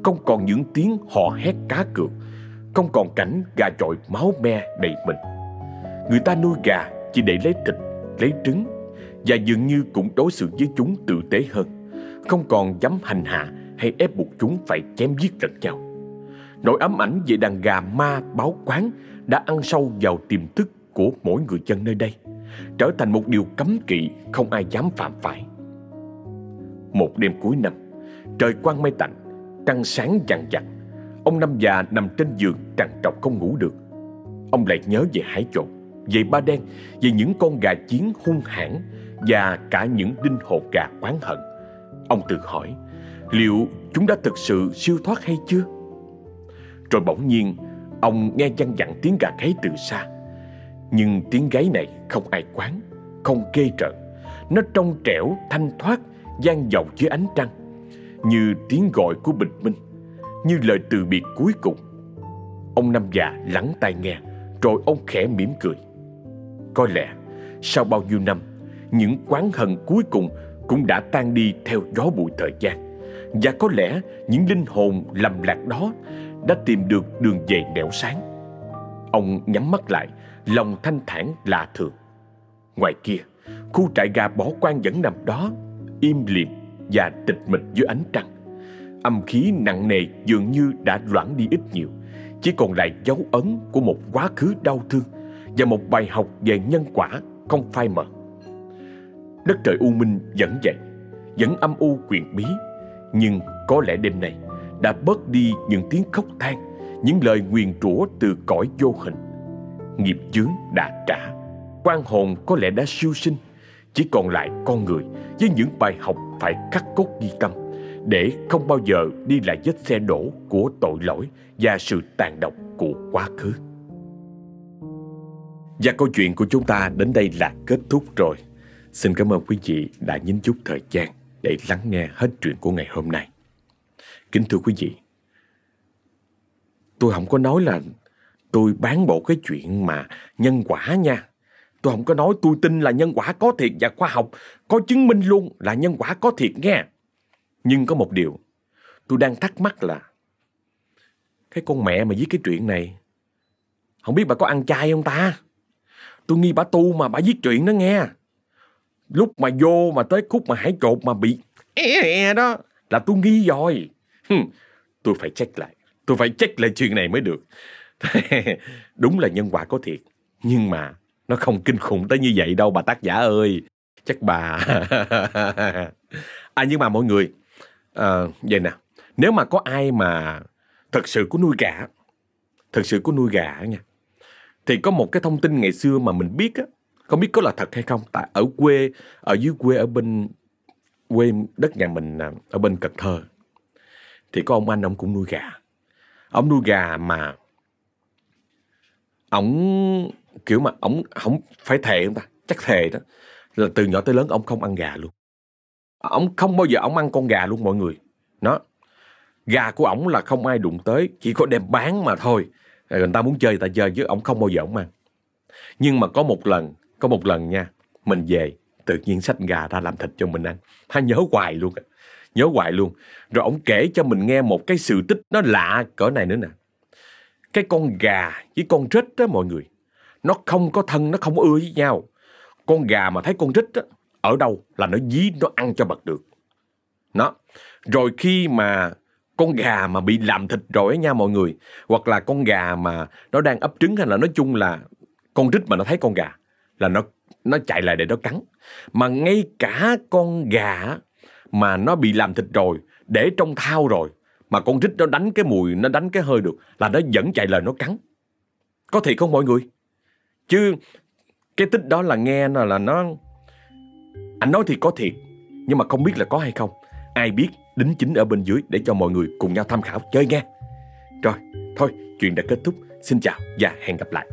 không còn những tiếng hò hét cá cược, không còn cảnh gà chọi máu me đầy mình. Người ta nuôi gà chỉ để lấy thịt, lấy trứng và dường như cũng đối xử với chúng tử tế hơn, không còn dám hành hạ hay ép buộc chúng phải chém giết lẫn nhau. Nỗi ám ảnh về đàn gà ma báo quán đã ăn sâu vào tiềm thức của mỗi người dân nơi đây, trở thành một điều cấm kỵ không ai dám phạm phải. Một đêm cuối năm, trời quang mây tạnh, trăng sáng dằn dặt. Ông năm già nằm trên giường trằn trọc không ngủ được. Ông lại nhớ về hải trộn, về ba đen, về những con gà chiến hung hãn và cả những đinh hột gà quán hận. Ông tự hỏi, liệu chúng đã thực sự siêu thoát hay chưa? Rồi bỗng nhiên, ông nghe văng vẳng tiếng gà gáy từ xa. Nhưng tiếng gáy này không ai quán, không kê rợn. Nó trong trẻo, thanh thoát, gian vọng dưới ánh trăng. Như tiếng gọi của bình minh, như lời từ biệt cuối cùng. Ông năm già lắng tai nghe, rồi ông khẽ mỉm cười. Có lẽ, sau bao nhiêu năm, những quán hận cuối cùng cũng đã tan đi theo gió bụi thời gian. Và có lẽ những linh hồn lầm lạc đó đã tìm được đường về nẻo sáng. Ông nhắm mắt lại, lòng thanh thản lạ thường. Ngoài kia, khu trại gà bỏ quan vẫn nằm đó, im lìm và tịch mịch dưới ánh trăng. Âm khí nặng nề dường như đã loãng đi ít nhiều, chỉ còn lại dấu ấn của một quá khứ đau thương và một bài học về nhân quả không phai mờ. Đất trời u minh vẫn vậy, vẫn âm u quyền bí, nhưng có lẽ đêm nay đã bớt đi những tiếng khóc than, những lời nguyền rủa từ cõi vô hình. Nghiệp chướng đã trả, quan hồn có lẽ đã siêu sinh, chỉ còn lại con người với những bài học phải khắc cốt ghi tâm để không bao giờ đi lại vết xe đổ của tội lỗi và sự tàn độc của quá khứ. Và câu chuyện của chúng ta đến đây là kết thúc rồi. Xin cảm ơn quý vị đã nhín chút thời gian để lắng nghe hết chuyện của ngày hôm nay. Kính thưa quý vị, tôi không có nói là tôi bán bộ cái chuyện mà nhân quả nha. Tôi không có nói tôi tin là nhân quả có thiệt và khoa học có chứng minh luôn là nhân quả có thiệt nghe. Nhưng có một điều, tôi đang thắc mắc là cái con mẹ mà viết cái chuyện này, không biết bà có ăn chay không ta? Tôi nghi bà tu mà bà viết chuyện đó nghe. Lúc mà vô mà tới khúc mà hải trột mà bị e e đó là tôi nghi rồi. tôi phải check lại. Tôi phải check lại chuyện này mới được. Đúng là nhân quả có thiệt. Nhưng mà nó không kinh khủng tới như vậy đâu bà tác giả ơi. Chắc bà... à nhưng mà mọi người, à, vậy nè, nếu mà có ai mà thật sự có nuôi gà, thật sự có nuôi gà nha, thì có một cái thông tin ngày xưa mà mình biết á, không biết có là thật hay không. Tại ở quê, ở dưới quê ở bên quê đất nhà mình ở bên Cần Thơ thì có ông anh ông cũng nuôi gà. Ông nuôi gà mà ông kiểu mà ông không phải thề không ta? Chắc thề đó. Là từ nhỏ tới lớn ông không ăn gà luôn. Ông không bao giờ ông ăn con gà luôn mọi người. Nó gà của ổng là không ai đụng tới chỉ có đem bán mà thôi. Người ta muốn chơi người ta chơi chứ ông không bao giờ ông ăn. Nhưng mà có một lần có một lần nha, mình về, tự nhiên xách gà ra làm thịt cho mình ăn. Ha nhớ hoài luôn nhớ hoài luôn. Rồi ông kể cho mình nghe một cái sự tích nó lạ cỡ này nữa nè. Cái con gà với con rết đó mọi người, nó không có thân, nó không ưa với nhau. Con gà mà thấy con rết á, ở đâu là nó dí, nó ăn cho bật được. Nó, rồi khi mà con gà mà bị làm thịt rồi ấy nha mọi người, hoặc là con gà mà nó đang ấp trứng hay là nói chung là con rít mà nó thấy con gà là nó nó chạy lại để nó cắn. Mà ngay cả con gà mà nó bị làm thịt rồi để trong thao rồi mà con rít nó đánh cái mùi nó đánh cái hơi được là nó vẫn chạy lời nó cắn. Có thiệt không mọi người? Chứ cái tích đó là nghe là, là nó anh nói thì có thiệt nhưng mà không biết là có hay không. Ai biết đính chính ở bên dưới để cho mọi người cùng nhau tham khảo chơi nghe. Rồi thôi chuyện đã kết thúc. Xin chào và hẹn gặp lại.